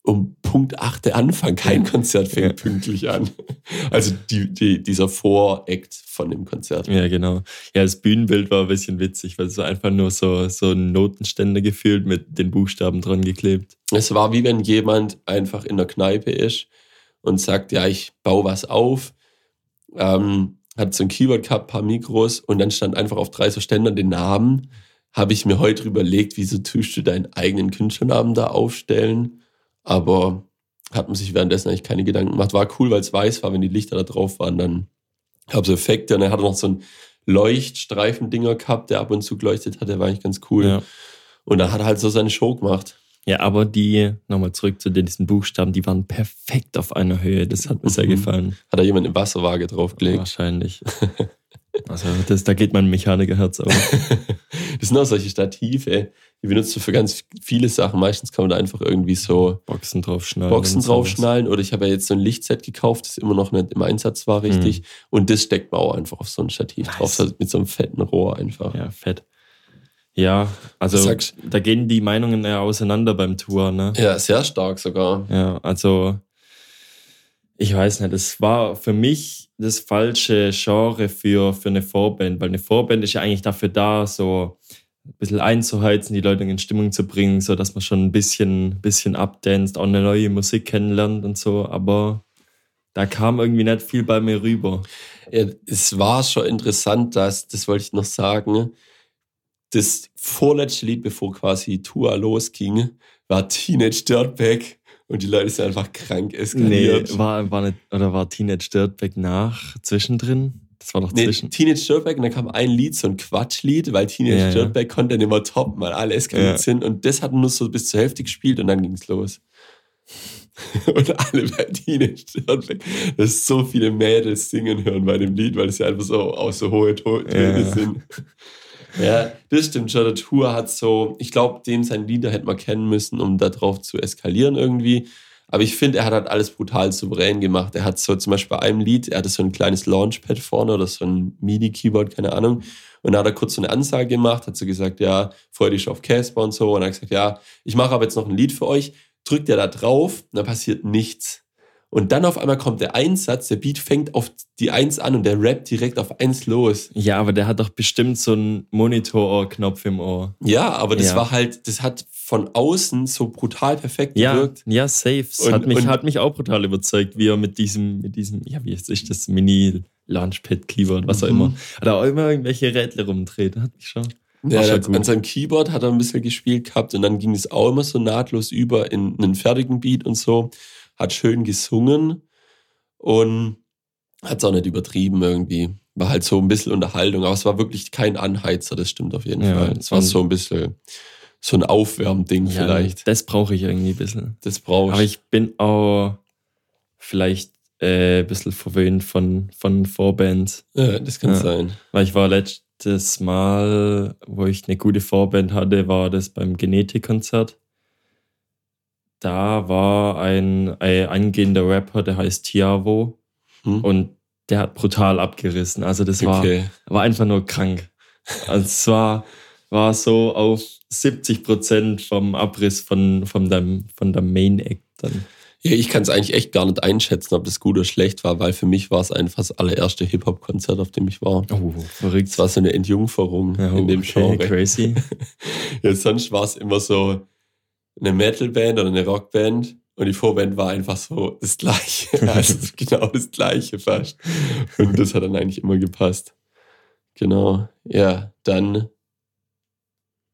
[SPEAKER 1] um Punkt 8 anfangen. Kein
[SPEAKER 2] Ja.
[SPEAKER 1] Konzert fängt
[SPEAKER 2] Ja.
[SPEAKER 1] pünktlich an. Also die, die, dieser Voract von dem Konzert.
[SPEAKER 2] Ja, genau. Ja, das Bühnenbild war ein bisschen witzig, weil es war einfach nur so, so ein Notenständer gefühlt mit den Buchstaben dran geklebt.
[SPEAKER 1] Es war wie wenn jemand einfach in der Kneipe ist und sagt, ja, ich baue was auf, ähm, hat so ein Keyboard gehabt, paar Mikros und dann stand einfach auf drei so Ständern den Namen. Habe ich mir heute überlegt, wieso tust du deinen eigenen Künstlernamen da aufstellen? Aber hat man sich währenddessen eigentlich keine Gedanken gemacht. War cool, weil es weiß war, wenn die Lichter da drauf waren, dann gab es Effekte und er hatte noch so ein Leuchtstreifendinger gehabt, der ab und zu geleuchtet hat, der war eigentlich ganz cool.
[SPEAKER 2] Ja.
[SPEAKER 1] Und dann hat er halt so seine Show gemacht.
[SPEAKER 2] Ja, aber die, nochmal zurück zu diesen Buchstaben, die waren perfekt auf einer Höhe. Das hat mir sehr
[SPEAKER 1] Mhm.
[SPEAKER 2] gefallen.
[SPEAKER 1] Hat da jemand eine Wasserwaage draufgelegt.
[SPEAKER 2] Wahrscheinlich. Also das, da geht mein Mechanikerherz auf.
[SPEAKER 1] Das sind auch solche Stative, die benutzt du für ganz viele Sachen. Meistens kann man da einfach irgendwie so
[SPEAKER 2] Boxen draufschneiden.
[SPEAKER 1] Boxen draufschnallen. Oder ich habe ja jetzt so ein Lichtset gekauft, das immer noch nicht im Einsatz war, richtig. Und das steckt man auch einfach auf so ein Stativ
[SPEAKER 2] Mhm. Nice.
[SPEAKER 1] drauf, mit so einem fetten Rohr einfach.
[SPEAKER 2] Ja, fett. Ja, also
[SPEAKER 1] Was sagst
[SPEAKER 2] da gehen die Meinungen ja auseinander beim Tour, ne?
[SPEAKER 1] Ja, sehr stark sogar.
[SPEAKER 2] Ja, also ich weiß nicht, es war für mich das falsche Genre für, für eine Vorband, weil eine Vorband ist ja eigentlich dafür da, so ein bisschen einzuheizen, die Leute in Stimmung zu bringen, so dass man schon ein bisschen, bisschen abdanzt, auch eine neue Musik kennenlernt und so, aber da kam irgendwie nicht viel bei mir rüber.
[SPEAKER 1] Ja, es war schon interessant, dass, das wollte ich noch sagen, das vorletzte Lied, bevor quasi Tour losging, war Teenage Dirtbag und die Leute sind einfach krank eskaliert.
[SPEAKER 2] Nee, war, war nicht, oder war Teenage Dirtbag nach, zwischendrin? Das war doch
[SPEAKER 1] Nee,
[SPEAKER 2] zwischen.
[SPEAKER 1] Teenage Dirtbag und dann kam ein Lied, so ein Quatschlied, weil Teenage
[SPEAKER 2] Ja, ja.
[SPEAKER 1] Dirtbag konnte nicht mehr toppen, weil alle eskaliert
[SPEAKER 2] Ja.
[SPEAKER 1] sind und das hat nur so bis zur Hälfte gespielt und dann ging's los. und alle bei Teenage Dirtbag, dass so viele Mädels singen hören bei dem Lied, weil es ja einfach so aus so hohe Töne
[SPEAKER 2] Ja.
[SPEAKER 1] sind. Ja, das stimmt schon. Der Tour hat so, ich glaube, dem sein Lieder hätte man kennen müssen, um da drauf zu eskalieren irgendwie. Aber ich finde, er hat halt alles brutal souverän gemacht. Er hat so zum Beispiel bei einem Lied, er hatte so ein kleines Launchpad vorne oder so ein MIDI-Keyboard, keine Ahnung. Und da hat er kurz so eine Ansage gemacht, hat so gesagt, ja, freu dich auf Casper und so. Und er hat gesagt, ja, ich mache aber jetzt noch ein Lied für euch. Drückt er da drauf, und dann passiert nichts. Und dann auf einmal kommt der Einsatz, der Beat fängt auf die Eins an und der rappt direkt auf Eins los.
[SPEAKER 2] Ja, aber der hat doch bestimmt so einen Monitor-Knopf im Ohr.
[SPEAKER 1] Ja, aber das
[SPEAKER 2] Ja.
[SPEAKER 1] war halt, das hat von außen so brutal perfekt
[SPEAKER 2] Ja,
[SPEAKER 1] gewirkt.
[SPEAKER 2] ja, safe. Es
[SPEAKER 1] Und-
[SPEAKER 2] hat, mich,
[SPEAKER 1] und-
[SPEAKER 2] hat mich auch brutal überzeugt, wie er mit diesem, mit diesem, ja, wie ist das, Mini-Launchpad-Keyboard, was auch
[SPEAKER 1] Mhm.
[SPEAKER 2] immer, hat er auch immer irgendwelche Rädle rumdreht. Hat mich schon.
[SPEAKER 1] Ja,
[SPEAKER 2] schon
[SPEAKER 1] er hat, an seinem Keyboard hat er ein bisschen gespielt gehabt und dann ging es auch immer so nahtlos über in einen fertigen Beat und so. Hat schön gesungen und hat es auch nicht übertrieben irgendwie. War halt so ein bisschen Unterhaltung, aber es war wirklich kein Anheizer, das stimmt auf jeden
[SPEAKER 2] Ja,
[SPEAKER 1] Fall. Es war so ein bisschen so ein Aufwärmding
[SPEAKER 2] Ja,
[SPEAKER 1] vielleicht.
[SPEAKER 2] Das brauche ich irgendwie ein bisschen.
[SPEAKER 1] Das brauche
[SPEAKER 2] Aber
[SPEAKER 1] ich.
[SPEAKER 2] ich bin auch vielleicht äh, ein bisschen verwöhnt von, von Vorbands.
[SPEAKER 1] Ja, das kann
[SPEAKER 2] Ja.
[SPEAKER 1] sein.
[SPEAKER 2] Weil ich war letztes Mal, wo ich eine gute Vorband hatte, war das beim Genetik-Konzert. Da war ein, ein angehender Rapper, der heißt Tiavo
[SPEAKER 1] Hm?
[SPEAKER 2] und der hat brutal abgerissen. Also das war,
[SPEAKER 1] Okay.
[SPEAKER 2] war einfach nur krank. Also es war, war so auf 70 Prozent vom Abriss von, von, dem, von der Main Act dann.
[SPEAKER 1] Ja, ich kann es eigentlich echt gar nicht einschätzen, ob das gut oder schlecht war, weil für mich war es einfach das allererste Hip-Hop-Konzert, auf dem ich war.
[SPEAKER 2] Oh, verrückt.
[SPEAKER 1] Es war so eine Entjungferung
[SPEAKER 2] Ja,
[SPEAKER 1] in dem
[SPEAKER 2] okay,
[SPEAKER 1] Genre.
[SPEAKER 2] crazy.
[SPEAKER 1] Ja, sonst war es immer so, eine Metalband oder eine Rockband und die Vorband war einfach so das Gleiche. Also genau das Gleiche fast. Und das hat dann eigentlich immer gepasst. Genau. Ja, dann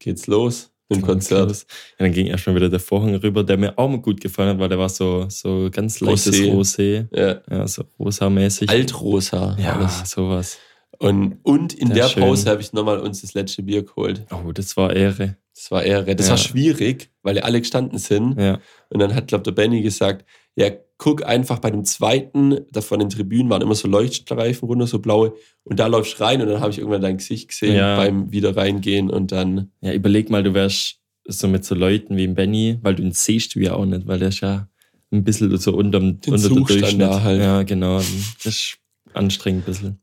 [SPEAKER 1] geht's los mit dem Konzert.
[SPEAKER 2] Ja, dann ging erst mal wieder der Vorhang rüber, der mir auch mal gut gefallen hat, weil der war so, so ganz leichtes
[SPEAKER 1] Rosé. Ja.
[SPEAKER 2] Ja, so rosa-mäßig.
[SPEAKER 1] Altrosa.
[SPEAKER 2] Ja,
[SPEAKER 1] alles.
[SPEAKER 2] sowas.
[SPEAKER 1] Und, und in der
[SPEAKER 2] schön.
[SPEAKER 1] Pause habe ich nochmal uns das letzte Bier geholt.
[SPEAKER 2] Oh, das war Ehre.
[SPEAKER 1] Das war Ehre. Das
[SPEAKER 2] Ja.
[SPEAKER 1] war schwierig, weil alle gestanden sind.
[SPEAKER 2] Ja.
[SPEAKER 1] Und dann hat, glaube der Benny gesagt, ja, guck einfach bei dem zweiten, da von den Tribünen waren immer so Leuchtstreifen runter, so blaue. Und da läufst du rein und dann habe ich irgendwann dein Gesicht gesehen
[SPEAKER 2] Ja.
[SPEAKER 1] beim wieder reingehen und dann,
[SPEAKER 2] Ja, überleg mal, du wärst so mit so Leuten wie Benny, weil du ihn siehst du ja auch nicht, weil der ist ja ein bisschen so unterm,
[SPEAKER 1] Den
[SPEAKER 2] unter der
[SPEAKER 1] Zustand
[SPEAKER 2] Durchschnitt.
[SPEAKER 1] da halt.
[SPEAKER 2] Ja, genau. Das ist anstrengend ein bisschen.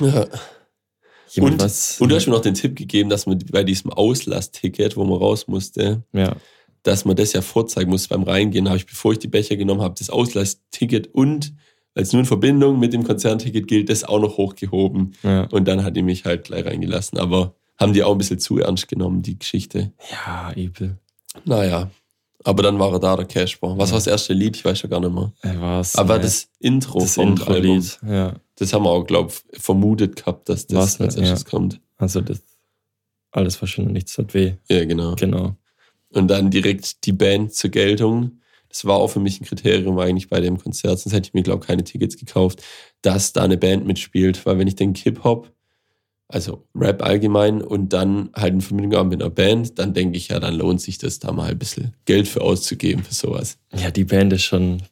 [SPEAKER 1] ja.
[SPEAKER 2] Jemand
[SPEAKER 1] Und,
[SPEAKER 2] was,
[SPEAKER 1] und du hast mir noch den Tipp gegeben, dass man bei diesem Auslassticket, wo man raus musste,
[SPEAKER 2] ja,
[SPEAKER 1] dass man das ja vorzeigen muss beim Reingehen, habe ich, bevor ich die Becher genommen habe, das Auslassticket und, weil es nur in Verbindung mit dem Konzernticket gilt, das auch noch hochgehoben.
[SPEAKER 2] ja.
[SPEAKER 1] Und dann hat die mich halt gleich reingelassen. Aber haben die auch ein bisschen zu ernst genommen, die Geschichte.
[SPEAKER 2] Ja, übel.
[SPEAKER 1] Naja. Aber dann war er da, der Casper. Was war das erste Lied? Ich weiß schon gar nicht mehr.
[SPEAKER 2] Er war's.
[SPEAKER 1] Aber
[SPEAKER 2] ja.
[SPEAKER 1] das Intro
[SPEAKER 2] das
[SPEAKER 1] vom Album,
[SPEAKER 2] Intro-Lied. Ja.
[SPEAKER 1] das haben wir auch, glaube ich, vermutet gehabt, dass das
[SPEAKER 2] War's
[SPEAKER 1] als erstes kommt.
[SPEAKER 2] Also das alles war schon nichts hat weh.
[SPEAKER 1] Ja, genau.
[SPEAKER 2] Genau.
[SPEAKER 1] Und dann direkt die Band zur Geltung. Das war auch für mich ein Kriterium eigentlich bei dem Konzert, sonst hätte ich mir, glaube ich, keine Tickets gekauft, dass da eine Band mitspielt. Weil wenn ich denke Hip-Hop, also Rap allgemein, und dann halt in Verbindung haben mit einer Band, dann denke ich ja, dann lohnt sich das da mal ein bisschen Geld für auszugeben für sowas.
[SPEAKER 2] Ja, die Band ist schon,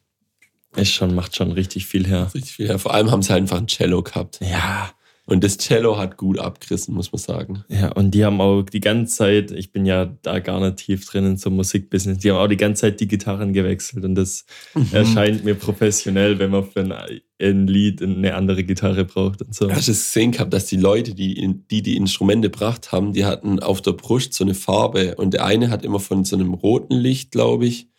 [SPEAKER 2] ist schon, macht schon richtig viel her.
[SPEAKER 1] Richtig viel. Ja, vor allem haben sie halt einfach ein Cello gehabt.
[SPEAKER 2] Ja.
[SPEAKER 1] Und das Cello hat gut abgerissen, muss man sagen.
[SPEAKER 2] Ja, und die haben auch die ganze Zeit, ich bin ja da gar nicht tief drin in so Musikbusiness, die haben auch die ganze Zeit die Gitarren gewechselt und das erscheint mir professionell, wenn man für ein, ein Lied eine andere Gitarre braucht und so.
[SPEAKER 1] Hast du es gesehen gehabt, dass die Leute, die, die die Instrumente gebracht haben, die hatten auf der Brust so eine Farbe und der eine hat immer von so einem roten Licht, glaube ich,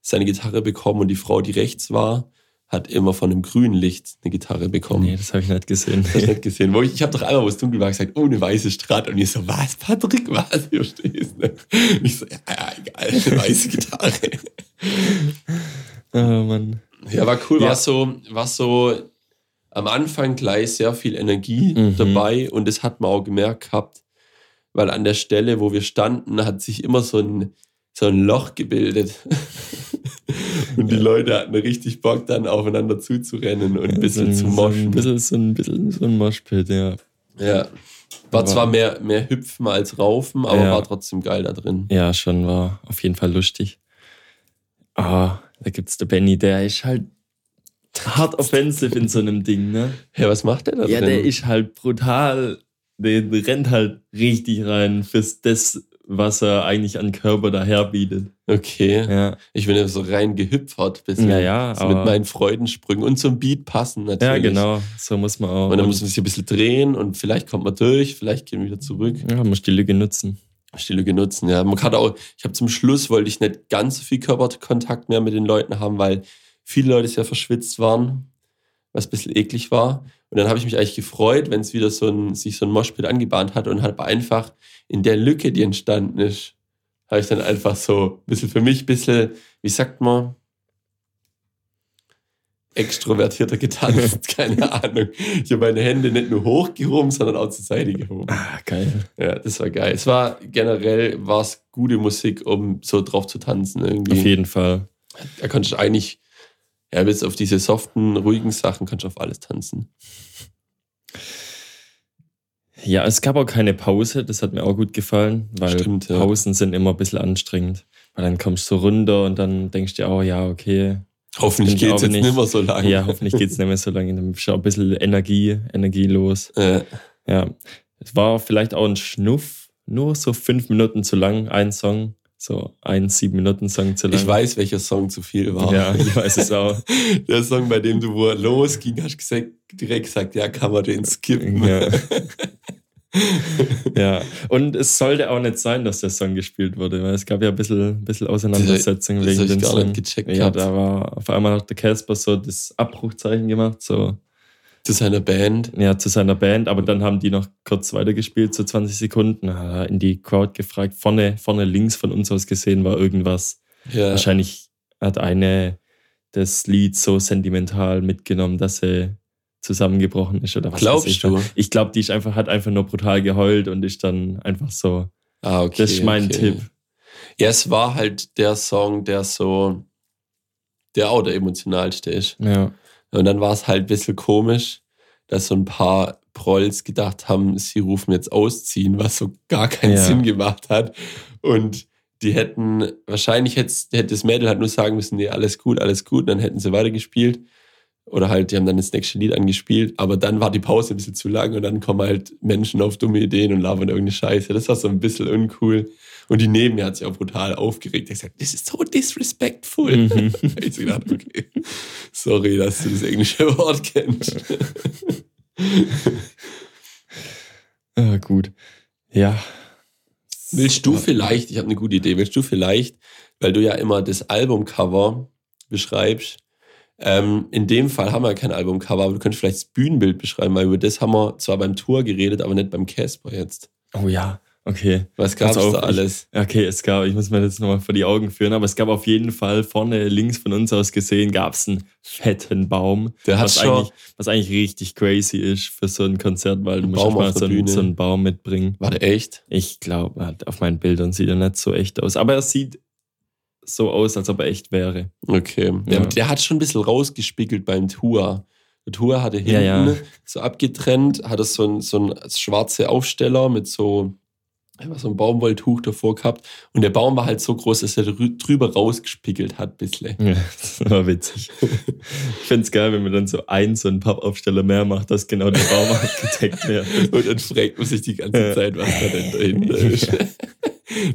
[SPEAKER 1] seine Gitarre bekommen und die Frau, die rechts war, hat immer von einem grünen Licht eine Gitarre bekommen.
[SPEAKER 2] Nee, das habe ich nicht gesehen.
[SPEAKER 1] Hast du nicht gesehen. Wo ich, ich habe doch einmal, wo es dunkel war, gesagt, ohne weiße Strat. Und ich so, was, Patrick, was? Hier stehst ne? Und ich so, ja, ja, egal, eine weiße Gitarre.
[SPEAKER 2] oh Mann.
[SPEAKER 1] Ja, war cool.
[SPEAKER 2] Ja.
[SPEAKER 1] War so, war so am Anfang gleich sehr viel Energie
[SPEAKER 2] Mhm.
[SPEAKER 1] dabei und das hat man auch gemerkt gehabt, weil an der Stelle, wo wir standen, hat sich immer so ein, so ein Loch gebildet. und die Leute hatten richtig Bock, dann aufeinander zuzurennen und ein bisschen
[SPEAKER 2] so,
[SPEAKER 1] zu
[SPEAKER 2] ein- So ein
[SPEAKER 1] moschen.
[SPEAKER 2] bisschen, so ein bisschen so ein Moshpit, ja.
[SPEAKER 1] ja. War zwar mehr, mehr Hüpfen als Raufen, aber
[SPEAKER 2] Ja.
[SPEAKER 1] war trotzdem geil da drin.
[SPEAKER 2] Ja, schon war auf jeden Fall lustig. Ah, da gibt's der Benny, der ist halt hart offensive in so einem Ding, ne?
[SPEAKER 1] Ja, was macht der da
[SPEAKER 2] Ja,
[SPEAKER 1] drin?
[SPEAKER 2] der ist halt brutal. Der rennt halt richtig rein fürs das, was er eigentlich an Körper daher bietet.
[SPEAKER 1] okay.
[SPEAKER 2] Ja,
[SPEAKER 1] Ich bin ja so rein gehüpfert, bisschen.
[SPEAKER 2] Ja, ja,
[SPEAKER 1] so mit meinen Freudensprüngen und zum Beat passen natürlich.
[SPEAKER 2] ja genau. So muss man auch.
[SPEAKER 1] Und dann muss man sich ein bisschen drehen und vielleicht kommt man durch, vielleicht gehen wir wieder zurück.
[SPEAKER 2] ja, muss die Lücke nutzen.
[SPEAKER 1] Stille genutzen, ja. Man kann auch, ich habe zum Schluss wollte ich nicht ganz so viel Körperkontakt mehr mit den Leuten haben, weil viele Leute sehr verschwitzt waren, was ein bisschen eklig war. Und dann habe ich mich eigentlich gefreut, wenn es wieder so ein, sich so ein Moshpit angebahnt hat und habe einfach in der Lücke, die entstanden ist, habe ich dann einfach so ein bisschen für mich ein bisschen, wie sagt man, extrovertierter getanzt, keine Ahnung. Ich habe meine Hände nicht nur hochgehoben, sondern auch zur Seite gehoben.
[SPEAKER 2] Ah, geil.
[SPEAKER 1] Ja, das war geil. Es war generell war es gute Musik, um so drauf zu tanzen irgendwie.
[SPEAKER 2] Auf jeden Fall.
[SPEAKER 1] Da kannst du eigentlich, ja, bis auf diese soften, ruhigen Sachen kannst du auf alles tanzen.
[SPEAKER 2] Ja, es gab auch keine Pause, das hat mir auch gut gefallen, weil
[SPEAKER 1] Stimmt, ja.
[SPEAKER 2] Pausen sind immer ein bisschen anstrengend. Weil dann kommst du runter und dann denkst du, oh ja, okay.
[SPEAKER 1] Hoffentlich geht's
[SPEAKER 2] auch
[SPEAKER 1] jetzt
[SPEAKER 2] nicht.
[SPEAKER 1] mehr so lange.
[SPEAKER 2] Ja, hoffentlich geht's nicht mehr so lange. Dann bist du auch ein bisschen Energie, Energie los.
[SPEAKER 1] Äh,
[SPEAKER 2] Ja. Es war vielleicht auch ein Schnuff, nur so fünf Minuten zu lang, ein Song. So ein Sieben-Minuten-Song zu lang.
[SPEAKER 1] ich weiß, welcher Song zu viel war.
[SPEAKER 2] Ja, ich weiß es auch.
[SPEAKER 1] Der Song, bei dem du, wo losging, hast gesagt, direkt gesagt, ja, kann man den skippen.
[SPEAKER 2] Ja. ja, und es sollte auch nicht sein, dass der Song gespielt wurde, weil es gab ja ein bisschen, bisschen Auseinandersetzung
[SPEAKER 1] Das- das
[SPEAKER 2] wegen dem Song.
[SPEAKER 1] nicht gecheckt
[SPEAKER 2] ja, da war auf einmal hat der Casper so das Abbruchzeichen gemacht, so
[SPEAKER 1] Zu seiner Band.
[SPEAKER 2] ja, zu seiner Band, aber dann haben die noch kurz weitergespielt, so 20 Sekunden, in die Crowd gefragt. Vorne, vorne links von uns aus gesehen war irgendwas.
[SPEAKER 1] Ja.
[SPEAKER 2] Wahrscheinlich hat eine das Lied so sentimental mitgenommen, dass sie zusammengebrochen ist oder was
[SPEAKER 1] Glaubst
[SPEAKER 2] weiß ich.
[SPEAKER 1] du?
[SPEAKER 2] Ich glaube, die ist einfach, hat einfach nur brutal geheult und ist dann einfach so.
[SPEAKER 1] Ah, okay.
[SPEAKER 2] das ist mein
[SPEAKER 1] okay.
[SPEAKER 2] Tipp.
[SPEAKER 1] Ja, es war halt der Song, der so, der auch der emotionalste ist.
[SPEAKER 2] Ja.
[SPEAKER 1] Und dann war es halt ein bisschen komisch, dass so ein paar Prolls gedacht haben, sie rufen jetzt ausziehen, was so gar keinen
[SPEAKER 2] Ja.
[SPEAKER 1] Sinn gemacht hat. Und die hätten, wahrscheinlich hätte, hätte das Mädel halt nur sagen müssen, nee, alles gut, alles gut, und dann hätten sie weitergespielt. Oder halt, die haben dann das nächste Lied angespielt, aber dann war die Pause ein bisschen zu lang und dann kommen halt Menschen auf dumme Ideen und labern irgendeine Scheiße. Das war so ein bisschen uncool. Und die neben mir hat sich auch brutal aufgeregt. Er hat gesagt, das ist so disrespectful.
[SPEAKER 2] Mhm.
[SPEAKER 1] ich so gedacht, okay, sorry, dass du das englische Wort kennst.
[SPEAKER 2] ja, gut. Ja.
[SPEAKER 1] Willst du vielleicht, ich habe eine gute Idee, willst du vielleicht, weil du ja immer das Albumcover beschreibst, ähm, in dem Fall haben wir kein Albumcover, aber du könntest vielleicht das Bühnenbild beschreiben, weil über das haben wir zwar beim Tour geredet, aber nicht beim Casper jetzt.
[SPEAKER 2] Oh ja, okay.
[SPEAKER 1] Was gab's
[SPEAKER 2] auf,
[SPEAKER 1] da alles?
[SPEAKER 2] Okay, es gab, ich muss mir das nochmal vor die Augen führen, aber es gab auf jeden Fall vorne links von uns aus gesehen, gab es einen fetten Baum.
[SPEAKER 1] Der hat
[SPEAKER 2] was
[SPEAKER 1] schon-
[SPEAKER 2] eigentlich, was eigentlich richtig crazy ist für so ein Konzert, weil du musst
[SPEAKER 1] Baum
[SPEAKER 2] auch mal
[SPEAKER 1] der
[SPEAKER 2] so einen, so einen Baum mitbringen.
[SPEAKER 1] War der echt?
[SPEAKER 2] Ich glaube, auf meinen Bildern sieht er nicht so echt aus. Aber er sieht so aus, als ob er echt wäre.
[SPEAKER 1] Okay. Ja.
[SPEAKER 2] Ja.
[SPEAKER 1] Der hat schon ein bisschen rausgespiegelt beim Tour. Der Tour hatte hinten
[SPEAKER 2] Ja, ja.
[SPEAKER 1] so abgetrennt, hatte so ein, so ein schwarze Aufsteller mit so, einfach so ein Baumwolltuch davor gehabt. Und der Baum war halt so groß, dass er drü- drüber rausgespiegelt hat, ein bisschen.
[SPEAKER 2] Ja, das war witzig. Ich finde es geil, wenn man dann so ein, so einen Pappaufsteller mehr macht, dass genau der Baum abgedeckt wird.
[SPEAKER 1] Und dann fragt man sich die ganze
[SPEAKER 2] Ja.
[SPEAKER 1] Zeit, was da denn dahinter ist.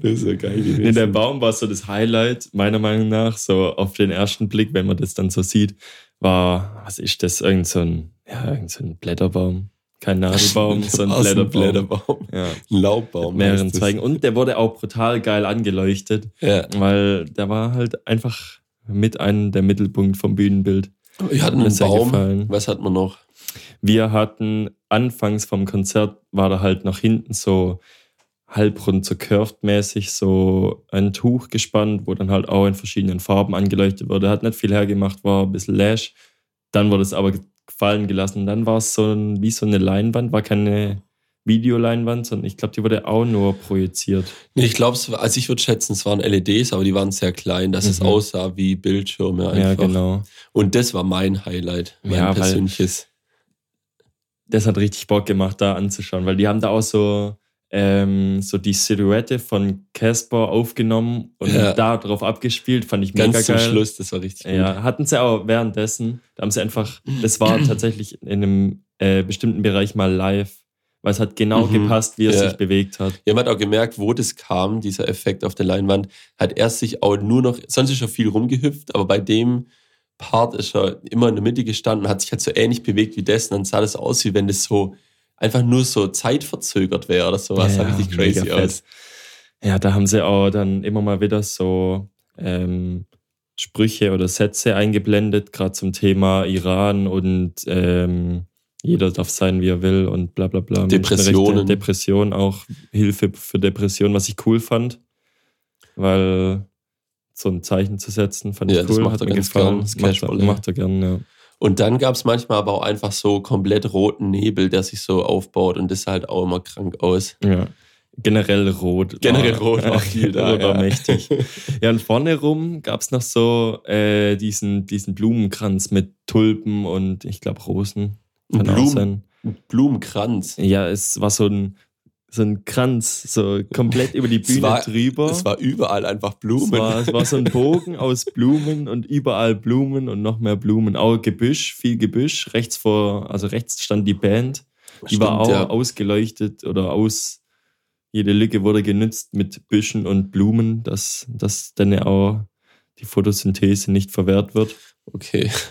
[SPEAKER 1] Das ist so geil gewesen.
[SPEAKER 2] Nee, der Baum war so das Highlight, meiner Meinung nach, so auf den ersten Blick, wenn man das dann so sieht, war, was ist das, irgend so ein, ja, irgend so ein Blätterbaum. Kein Nadelbaum, so ein
[SPEAKER 1] War so
[SPEAKER 2] Blätterbaum.
[SPEAKER 1] Blätterbaum.
[SPEAKER 2] Ja,
[SPEAKER 1] Ein Laubbaum.
[SPEAKER 2] mit mehreren. Zweigen. Und der wurde auch brutal geil angeleuchtet,
[SPEAKER 1] Ja.
[SPEAKER 2] weil der war halt einfach mit einem der Mittelpunkt vom Bühnenbild.
[SPEAKER 1] Wir hatten einen Baum.
[SPEAKER 2] gefallen.
[SPEAKER 1] Was hat man noch?
[SPEAKER 2] Wir hatten anfangs vom Konzert war da halt nach hinten so halbrund so curved mäßig so ein Tuch gespannt, wo dann halt auch in verschiedenen Farben angeleuchtet wurde. Hat nicht viel hergemacht, war ein bisschen lash. Dann wurde es aber gefallen gelassen. Dann war es so ein, wie so eine Leinwand, war keine Videoleinwand, sondern ich glaube, die wurde auch nur projiziert.
[SPEAKER 1] Nee, ich glaube, also ich würde schätzen, es waren LEDs, aber die waren sehr klein, dass es
[SPEAKER 2] Mhm.
[SPEAKER 1] aussah wie Bildschirme einfach.
[SPEAKER 2] Ja, genau.
[SPEAKER 1] Und das war mein Highlight, mein
[SPEAKER 2] Ja,
[SPEAKER 1] persönliches.
[SPEAKER 2] das hat richtig Bock gemacht, da anzuschauen, weil die haben da auch so, ähm, so die Silhouette von Casper aufgenommen und
[SPEAKER 1] Ja.
[SPEAKER 2] da drauf abgespielt, fand ich
[SPEAKER 1] Ganz
[SPEAKER 2] mega
[SPEAKER 1] zum
[SPEAKER 2] geil.
[SPEAKER 1] Schluss, das war richtig gut.
[SPEAKER 2] Ja, hatten sie auch währenddessen. Da haben sie einfach, das war tatsächlich in einem äh, bestimmten Bereich mal live, weil es hat genau
[SPEAKER 1] Mhm.
[SPEAKER 2] gepasst, wie er
[SPEAKER 1] Ja.
[SPEAKER 2] sich bewegt hat.
[SPEAKER 1] Ja, man hat auch gemerkt, wo das kam, dieser Effekt auf der Leinwand, hat er sich auch nur noch, sonst ist er viel rumgehüpft, aber bei dem Part ist er immer in der Mitte gestanden, hat sich halt so ähnlich bewegt wie das und dann sah das aus, wie wenn das so einfach nur so zeitverzögert wäre oder sowas. sah
[SPEAKER 2] Ja,
[SPEAKER 1] richtig
[SPEAKER 2] mega
[SPEAKER 1] crazy aus.
[SPEAKER 2] Ja, da haben sie auch dann immer mal wieder so ähm, Sprüche oder Sätze eingeblendet, gerade zum Thema Iran und ähm, jeder darf sein, wie er will und bla bla bla.
[SPEAKER 1] Depressionen.
[SPEAKER 2] Menschenrechte, Depression, auch Hilfe für Depressionen, was ich cool fand, weil so ein Zeichen zu setzen, fand
[SPEAKER 1] Ja,
[SPEAKER 2] ich
[SPEAKER 1] das
[SPEAKER 2] cool,
[SPEAKER 1] macht
[SPEAKER 2] hat
[SPEAKER 1] er
[SPEAKER 2] mir
[SPEAKER 1] ganz
[SPEAKER 2] gefallen.
[SPEAKER 1] gern, das
[SPEAKER 2] macht, er, macht er gern, ja.
[SPEAKER 1] Und dann gab es manchmal aber auch einfach so komplett roten Nebel, der sich so aufbaut und das sah halt auch immer krank aus.
[SPEAKER 2] Ja. Generell rot.
[SPEAKER 1] Generell rot war viel da,
[SPEAKER 2] war
[SPEAKER 1] ja.
[SPEAKER 2] mächtig. Ja, und vorne rum gab es noch so äh, diesen, diesen Blumenkranz mit Tulpen und ich glaube Rosen. Kann
[SPEAKER 1] Blumen, Blumenkranz.
[SPEAKER 2] Ja, es war so ein, so ein Kranz, so komplett über die
[SPEAKER 1] Es
[SPEAKER 2] Bühne
[SPEAKER 1] war-
[SPEAKER 2] drüber.
[SPEAKER 1] Es war überall einfach
[SPEAKER 2] Es
[SPEAKER 1] Blumen.
[SPEAKER 2] war, es war so ein Bogen aus Blumen und überall Blumen und noch mehr Blumen. Auch Gebüsch, viel Gebüsch. Rechts vor, also rechts stand die Band. Die war auch
[SPEAKER 1] Stimmt, ja.
[SPEAKER 2] ausgeleuchtet oder aus. Jede Lücke wurde genützt mit Büschen und Blumen, dass, dass dann ja auch die Photosynthese nicht verwehrt wird.
[SPEAKER 1] Okay.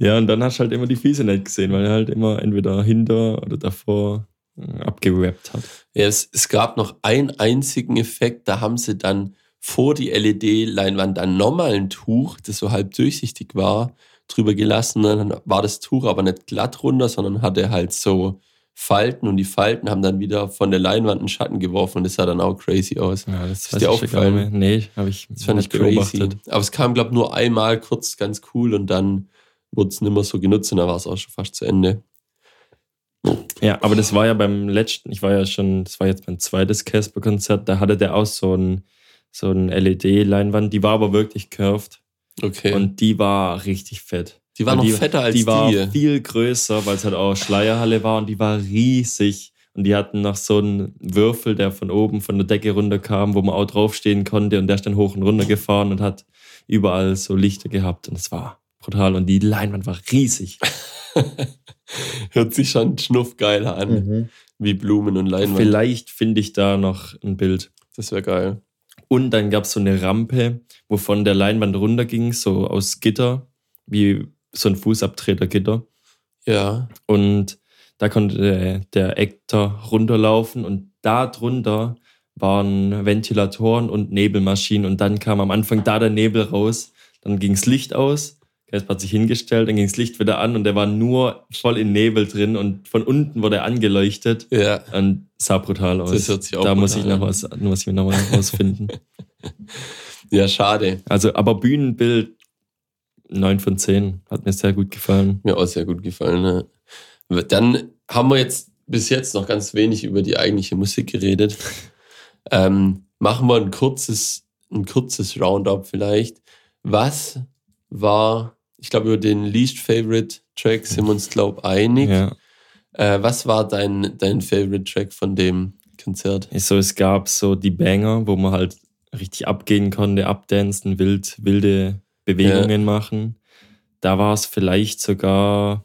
[SPEAKER 2] Ja, und dann hast du halt immer die Füße nicht gesehen, weil er halt immer entweder hinter oder davor äh, abgerappt hat.
[SPEAKER 1] Ja, es, es gab noch einen einzigen Effekt, da haben sie dann vor die LED-Leinwand dann nochmal ein Tuch, das so halb durchsichtig war, drüber gelassen. Dann war das Tuch aber nicht glatt runter, sondern hatte halt so Falten und die Falten haben dann wieder von der Leinwand einen Schatten geworfen und das sah dann auch crazy aus.
[SPEAKER 2] Ja, das
[SPEAKER 1] Ist dir aufgefallen?
[SPEAKER 2] Nee, habe ich
[SPEAKER 1] Das fand ich
[SPEAKER 2] nicht
[SPEAKER 1] crazy. Aber es kam, glaube ich, nur einmal kurz ganz cool und dann wurde es nicht mehr so genutzt und dann war es auch schon fast zu Ende.
[SPEAKER 2] Ja, aber das war ja beim letzten, ich war ja schon, das war jetzt mein zweites Casper-Konzert, da hatte der auch so ein, so ein LED-Leinwand, die war aber wirklich curved
[SPEAKER 1] Okay.
[SPEAKER 2] und die war richtig fett.
[SPEAKER 1] die war
[SPEAKER 2] und
[SPEAKER 1] noch
[SPEAKER 2] die-
[SPEAKER 1] fetter als die.
[SPEAKER 2] die war viel größer, weil es halt auch Schleierhalle war und die war riesig. Und die hatten noch so einen Würfel, der von oben von der Decke runterkam, wo man auch draufstehen konnte und der ist dann hoch und runter gefahren und hat überall so Lichter gehabt und es war brutal und die Leinwand war riesig.
[SPEAKER 1] Hört sich schon schnuffgeiler an,
[SPEAKER 2] Mhm.
[SPEAKER 1] wie Blumen und Leinwand.
[SPEAKER 2] Vielleicht finde ich da noch ein Bild.
[SPEAKER 1] Das wäre geil.
[SPEAKER 2] Und dann gab es so eine Rampe, wo von der Leinwand runterging, so aus Gitter, wie so ein Fußabtretergitter.
[SPEAKER 1] Ja.
[SPEAKER 2] Und da konnte der, Actor runterlaufen und da drunter waren Ventilatoren und Nebelmaschinen und dann kam am Anfang da der Nebel raus, dann ging's Licht aus, Casper hat sich hingestellt, dann ging's Licht wieder an und der war nur voll in Nebel drin und von unten wurde er angeleuchtet
[SPEAKER 1] Ja.
[SPEAKER 2] und sah brutal aus.
[SPEAKER 1] Das hört sich auch
[SPEAKER 2] da muss ich noch was, muss ich noch mal rausfinden.
[SPEAKER 1] Ja, schade.
[SPEAKER 2] also, aber Bühnenbild 9 von 10 hat mir sehr gut gefallen.
[SPEAKER 1] Mir auch sehr gut gefallen. Ne? Dann haben wir jetzt bis jetzt noch ganz wenig über die eigentliche Musik geredet. ähm, machen wir ein kurzes, ein kurzes Roundup vielleicht. Was war, ich glaube, über den Least Favorite Track sind wir uns, glaube ich, einig.
[SPEAKER 2] Ja.
[SPEAKER 1] Äh, was war dein, dein Favorite Track von dem Konzert?
[SPEAKER 2] So, es gab so die Banger, wo man halt richtig abgehen konnte, abdancen, wild, wilde Bewegungen machen. Da war es vielleicht sogar,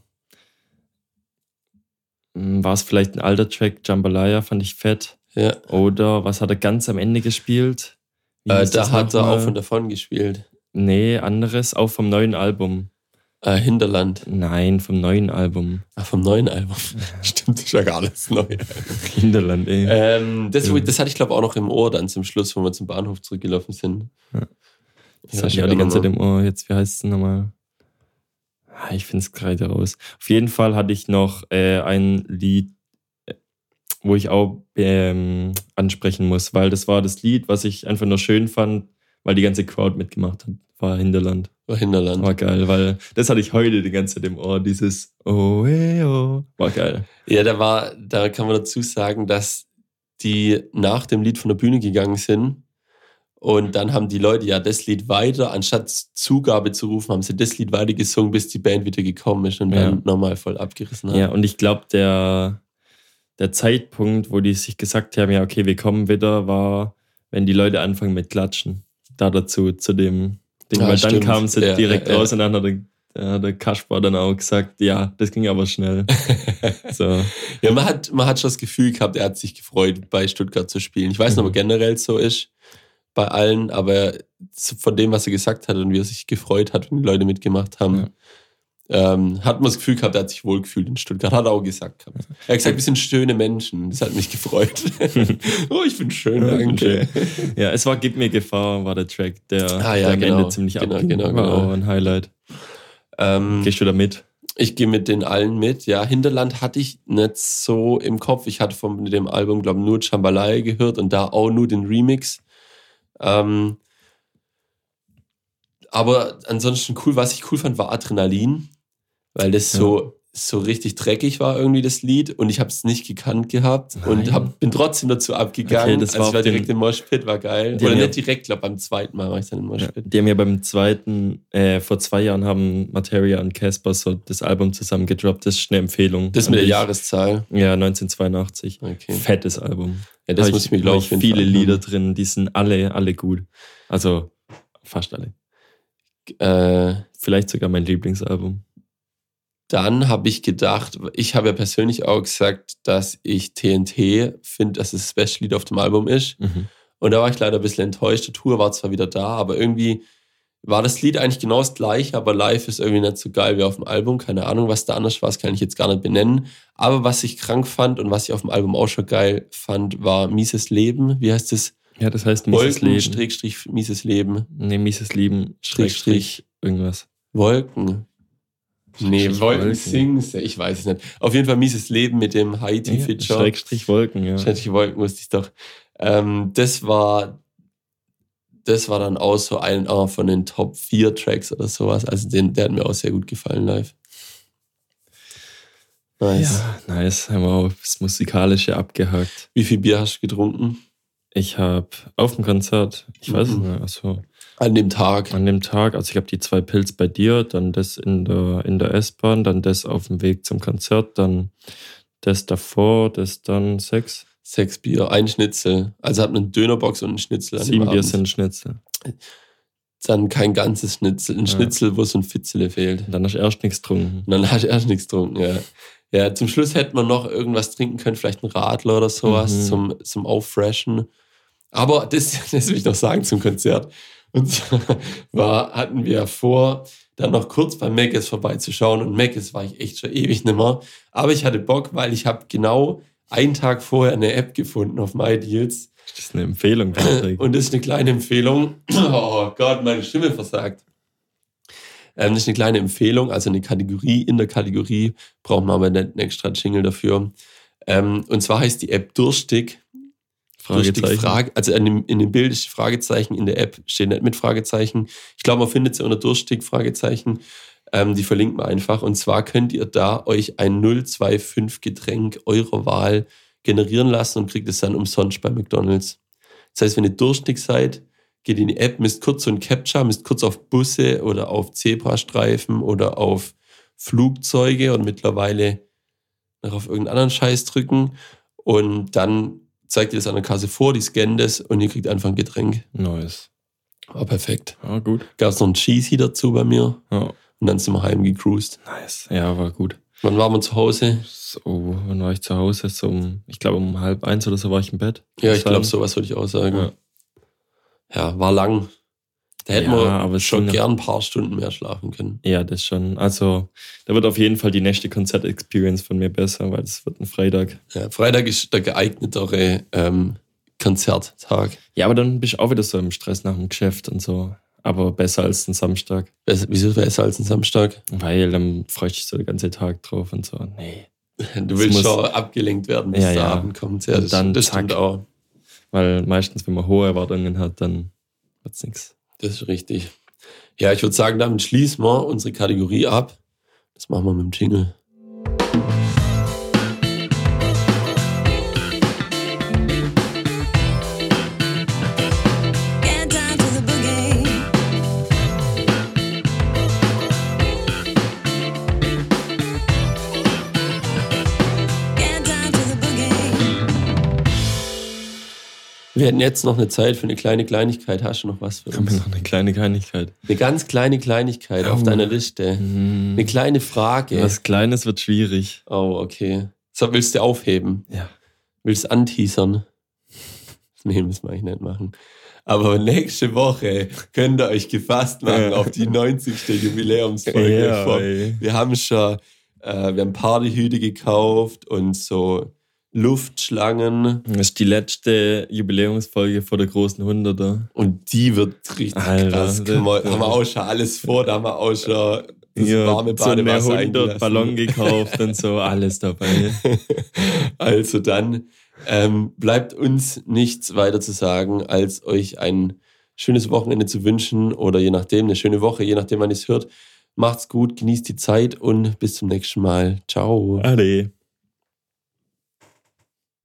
[SPEAKER 2] hm, war es vielleicht ein alter Track, Jambalaya, fand ich fett.
[SPEAKER 1] Ja,
[SPEAKER 2] Oder was hat er ganz am Ende gespielt?
[SPEAKER 1] Äh, da hat er auch von davon gespielt.
[SPEAKER 2] Nee, anderes, auch vom neuen Album.
[SPEAKER 1] Äh, Hinterland.
[SPEAKER 2] Nein, vom neuen Album.
[SPEAKER 1] Ah, vom neuen Album. Stimmt, das ist ja gar alles neu.
[SPEAKER 2] Hinterland, ey.
[SPEAKER 1] Ähm, das,
[SPEAKER 2] Ja.
[SPEAKER 1] das hatte ich glaube auch noch im Ohr dann zum Schluss, wo wir zum Bahnhof zurückgelaufen sind.
[SPEAKER 2] Das
[SPEAKER 1] Ja,
[SPEAKER 2] hatte ich auch die ganze Zeit im Ohr. Jetzt, wie heißt es nochmal? Ah, Ich finde es gerade raus. Auf jeden Fall hatte ich noch äh, ein Lied, äh, wo ich auch ähm, ansprechen muss, weil das war das Lied, was ich einfach nur schön fand, weil die ganze Crowd mitgemacht hat. War Hinterland.
[SPEAKER 1] War Hinterland.
[SPEAKER 2] War geil, weil das hatte ich heute die ganze Zeit im Ohr. Dieses Oh, eh, oh. War geil.
[SPEAKER 1] Ja, da war, da kann man dazu sagen, dass die nach dem Lied von der Bühne gegangen sind und dann haben die Leute ja das Lied weiter, anstatt Zugabe zu rufen, haben sie das Lied weiter gesungen, bis die Band wieder gekommen ist und
[SPEAKER 2] Ja.
[SPEAKER 1] dann nochmal voll abgerissen hat.
[SPEAKER 2] Ja, und ich glaube, der, der Zeitpunkt, wo die sich gesagt haben, ja, okay, wir kommen wieder, war, wenn die Leute anfangen mit Klatschen. Da dazu, zu dem Ding.
[SPEAKER 1] Ah,
[SPEAKER 2] Weil dann
[SPEAKER 1] stimmt.
[SPEAKER 2] kamen sie
[SPEAKER 1] Ja,
[SPEAKER 2] direkt
[SPEAKER 1] ja, ja.
[SPEAKER 2] raus und dann hat der, der, der Kaspar dann auch gesagt, ja, das ging aber schnell. so.
[SPEAKER 1] Ja, man hat, man hat schon das Gefühl gehabt, er hat sich gefreut, bei Stuttgart zu spielen. Ich weiß nicht, ob er
[SPEAKER 2] Mhm.
[SPEAKER 1] generell so ist bei allen, aber von dem, was er gesagt hat und wie er sich gefreut hat, wenn die Leute mitgemacht haben, ähm, hat man das Gefühl gehabt, er hat sich wohlgefühlt in Stuttgart. Hat er auch gesagt gehabt. Er hat gesagt, wir sind schöne Menschen. Das hat mich gefreut. oh, ich bin schön, danke.
[SPEAKER 2] Ja, es war Gib mir Gefahr, war der Track, der,
[SPEAKER 1] Ah, ja,
[SPEAKER 2] der am
[SPEAKER 1] genau.
[SPEAKER 2] Ende ziemlich
[SPEAKER 1] Genau,
[SPEAKER 2] abging.
[SPEAKER 1] genau,
[SPEAKER 2] war
[SPEAKER 1] genau.
[SPEAKER 2] auch ein Highlight.
[SPEAKER 1] Ähm,
[SPEAKER 2] Gehst du da mit?
[SPEAKER 1] Ich gehe mit den allen mit. Ja, Hinterland hatte ich nicht so im Kopf. Ich hatte von dem Album, glaube ich, nur Chambalaya gehört und da auch nur den Remix. Ähm, aber ansonsten cool, was ich cool fand, war Adrenalin, weil das so, so richtig dreckig war irgendwie das Lied und ich habe es nicht gekannt gehabt und
[SPEAKER 2] Nein.
[SPEAKER 1] hab, bin trotzdem dazu abgegangen.
[SPEAKER 2] Okay, das war
[SPEAKER 1] also ich war direkt im Moshpit, war geil. Oder
[SPEAKER 2] ja-
[SPEAKER 1] nicht direkt, glaube beim zweiten Mal war ich dann im
[SPEAKER 2] Ja,
[SPEAKER 1] Moshpit.
[SPEAKER 2] die haben ja beim zweiten, äh, vor zwei Jahren haben Materia und Casper so das Album zusammen gedroppt. Das ist eine Empfehlung.
[SPEAKER 1] Das mit der
[SPEAKER 2] dich.
[SPEAKER 1] Jahreszahl.
[SPEAKER 2] Ja, 1982.
[SPEAKER 1] Okay.
[SPEAKER 2] Fettes Album.
[SPEAKER 1] Ja, das
[SPEAKER 2] Hab
[SPEAKER 1] muss ich mir, glaube ich,
[SPEAKER 2] viele Lieder drin, die sind alle, alle gut. Also fast alle.
[SPEAKER 1] Äh,
[SPEAKER 2] Vielleicht sogar mein Lieblingsalbum.
[SPEAKER 1] Dann habe ich gedacht, ich habe ja persönlich auch gesagt, dass ich TNT finde, dass es das beste Lied auf dem Album ist.
[SPEAKER 2] Mhm.
[SPEAKER 1] Und da war ich leider ein bisschen enttäuscht. Die Tour war zwar wieder da, aber irgendwie war das Lied eigentlich genau das gleiche, aber live ist irgendwie nicht so geil wie auf dem Album. Keine Ahnung, was da anders war, das kann ich jetzt gar nicht benennen. Aber was ich krank fand und was ich auf dem Album auch schon geil fand, war Mieses Leben. Wie heißt das?
[SPEAKER 2] Ja, das heißt Mieses
[SPEAKER 1] Wolken,
[SPEAKER 2] Leben.
[SPEAKER 1] Strich, Strich, Mieses Leben.
[SPEAKER 2] Nee, Mieses Leben, Strich,
[SPEAKER 1] Strich,
[SPEAKER 2] Strich, irgendwas.
[SPEAKER 1] Wolken. Nee, Wolken. Sings, ich weiß es nicht. Auf jeden Fall mieses Leben mit dem Haiti-Feature.
[SPEAKER 2] Schrägstrich Wolken, ja.
[SPEAKER 1] Schrägstrich Wolken wusste ich doch. Ähm, das war, das war dann auch so einer von den Top 4 Tracks oder sowas. Also den, der hat mir auch sehr gut gefallen live. Nice.
[SPEAKER 2] Ja, nice. Haben wir auch das Musikalische abgehakt.
[SPEAKER 1] Wie viel Bier hast du getrunken
[SPEAKER 2] Ich habe auf dem Konzert, ich weiß es
[SPEAKER 1] Mhm.
[SPEAKER 2] nicht, also
[SPEAKER 1] an dem Tag?
[SPEAKER 2] an dem Tag, also ich habe die zwei Pilz bei dir, dann das in der, in der S-Bahn, dann das auf dem Weg zum Konzert, dann das davor, das dann sechs.
[SPEAKER 1] Sechs Bier, ein Schnitzel. Also hat man eine Dönerbox und einen Schnitzel an
[SPEAKER 2] Sieben Bier
[SPEAKER 1] Abend.
[SPEAKER 2] sind Schnitzel.
[SPEAKER 1] Dann kein ganzes Schnitzel. Ein
[SPEAKER 2] Ja.
[SPEAKER 1] Schnitzel, wo so ein Fitzele fehlt.
[SPEAKER 2] Und dann hast du erst nichts getrunken.
[SPEAKER 1] Und dann hast du erst nichts getrunken, ja. Ja, zum Schluss hätte man noch irgendwas trinken können, vielleicht ein Radler oder sowas
[SPEAKER 2] Mhm.
[SPEAKER 1] zum, zum Auffreshen. Aber das, das will ich noch sagen zum Konzert. Und zwar war, hatten wir vor, dann noch kurz bei Meckes vorbeizuschauen. Und Meckes war ich echt schon ewig nimmer. Aber ich hatte Bock, weil ich habe genau einen Tag vorher eine App gefunden auf MyDeals.
[SPEAKER 2] Das ist eine Empfehlung, Patrick.
[SPEAKER 1] Und das ist eine kleine Empfehlung. Oh Gott, meine Stimme versagt. Ähm, das ist eine kleine Empfehlung, also eine Kategorie. In der Kategorie braucht man aber nicht einen extra Jingle dafür. Ähm, und zwar heißt die App Durstig.
[SPEAKER 2] Fragezeichen.
[SPEAKER 1] Frage, also in dem, in dem Bild ist Fragezeichen, in der App steht nicht mit Fragezeichen. Ich glaube, man findet sie unter Durstig Fragezeichen. Ähm, die verlinkt man einfach. Und zwar könnt ihr da euch ein 025 Getränk eurer Wahl generieren lassen und kriegt es dann umsonst bei McDonalds. Das heißt, wenn ihr durstig seid, geht in die App, müsst kurz so ein Capture, müsst kurz auf Busse oder auf Zebrastreifen oder auf Flugzeuge und mittlerweile noch auf irgendeinen anderen Scheiß drücken und dann zeigt ihr das an der Kasse vor, die scannen das und ihr kriegt einfach ein Getränk.
[SPEAKER 2] Nice.
[SPEAKER 1] War perfekt.
[SPEAKER 2] Ja, gut.
[SPEAKER 1] Gab es noch ein Cheesy dazu bei mir
[SPEAKER 2] Ja,
[SPEAKER 1] und dann sind wir heimgecruised.
[SPEAKER 2] nice. Ja, war gut.
[SPEAKER 1] Wann waren wir zu Hause?
[SPEAKER 2] So, wann war ich zu Hause? So um, ich glaube um halb eins oder so war ich im Bett.
[SPEAKER 1] Ja, ich glaube, sowas würde ich auch sagen.
[SPEAKER 2] Ja.
[SPEAKER 1] Ja, war lang. Da hätten
[SPEAKER 2] Ja,
[SPEAKER 1] wir
[SPEAKER 2] aber es
[SPEAKER 1] schon gern ein paar Stunden mehr schlafen können.
[SPEAKER 2] Ja, das schon. Also, da wird auf jeden Fall die nächste Konzert-Experience von mir besser, weil es wird ein Freitag.
[SPEAKER 1] Ja, Freitag ist der geeignetere ähm, Konzerttag.
[SPEAKER 2] Ja, aber dann bist du auch wieder so im Stress nach dem Geschäft und so. Aber besser als ein Samstag.
[SPEAKER 1] Besser- Wieso besser als ein Samstag?
[SPEAKER 2] Weil dann freust du dich so den ganzen Tag drauf und so. Nee.
[SPEAKER 1] Du
[SPEAKER 2] Es
[SPEAKER 1] willst
[SPEAKER 2] muss-
[SPEAKER 1] schon abgelenkt werden, bis
[SPEAKER 2] Ja,
[SPEAKER 1] der
[SPEAKER 2] ja.
[SPEAKER 1] Abend kommt. Ja,
[SPEAKER 2] Und
[SPEAKER 1] das,
[SPEAKER 2] dann
[SPEAKER 1] das
[SPEAKER 2] zack.
[SPEAKER 1] stimmt auch.
[SPEAKER 2] Weil meistens, wenn man hohe Erwartungen hat, dann wird's nix.
[SPEAKER 1] Das ist richtig. Ja, ich würde sagen, damit schließen wir unsere Kategorie ab. Das machen wir mit dem Jingle. Wir hätten jetzt noch eine Zeit für eine kleine Kleinigkeit. Hast du noch was für
[SPEAKER 2] Haben wir
[SPEAKER 1] uns?
[SPEAKER 2] noch eine kleine Kleinigkeit.
[SPEAKER 1] Eine ganz kleine Kleinigkeit auf
[SPEAKER 2] Oh.
[SPEAKER 1] deiner Liste.
[SPEAKER 2] Hm,
[SPEAKER 1] Eine kleine Frage.
[SPEAKER 2] Was Kleines wird schwierig.
[SPEAKER 1] Oh, okay. So, willst du aufheben?
[SPEAKER 2] Ja.
[SPEAKER 1] Willst du anteasern? Nee, müssen wir eigentlich nicht machen. Aber nächste Woche könnt ihr euch gefasst machen auf die 90. Jubiläumsfolge.
[SPEAKER 2] Ja,
[SPEAKER 1] wir haben schon, äh, wir haben Partyhüte gekauft und so Luftschlangen.
[SPEAKER 2] Das ist die letzte Jubiläumsfolge vor der großen Hunderter.
[SPEAKER 1] Und die wird richtig
[SPEAKER 2] Alter,
[SPEAKER 1] krass. wir, haben wir auch schon alles vor, da haben wir auch schon das warme
[SPEAKER 2] so eine
[SPEAKER 1] Badewasser
[SPEAKER 2] 100
[SPEAKER 1] eingelassen.
[SPEAKER 2] Ballon gekauft und so, alles dabei.
[SPEAKER 1] Also dann ähm, bleibt uns nichts weiter zu sagen, als euch ein schönes Wochenende zu wünschen oder je nachdem eine schöne Woche, je nachdem wann ihr es hört. Macht's gut, genießt die Zeit und bis zum nächsten Mal. Ciao.
[SPEAKER 2] Ade.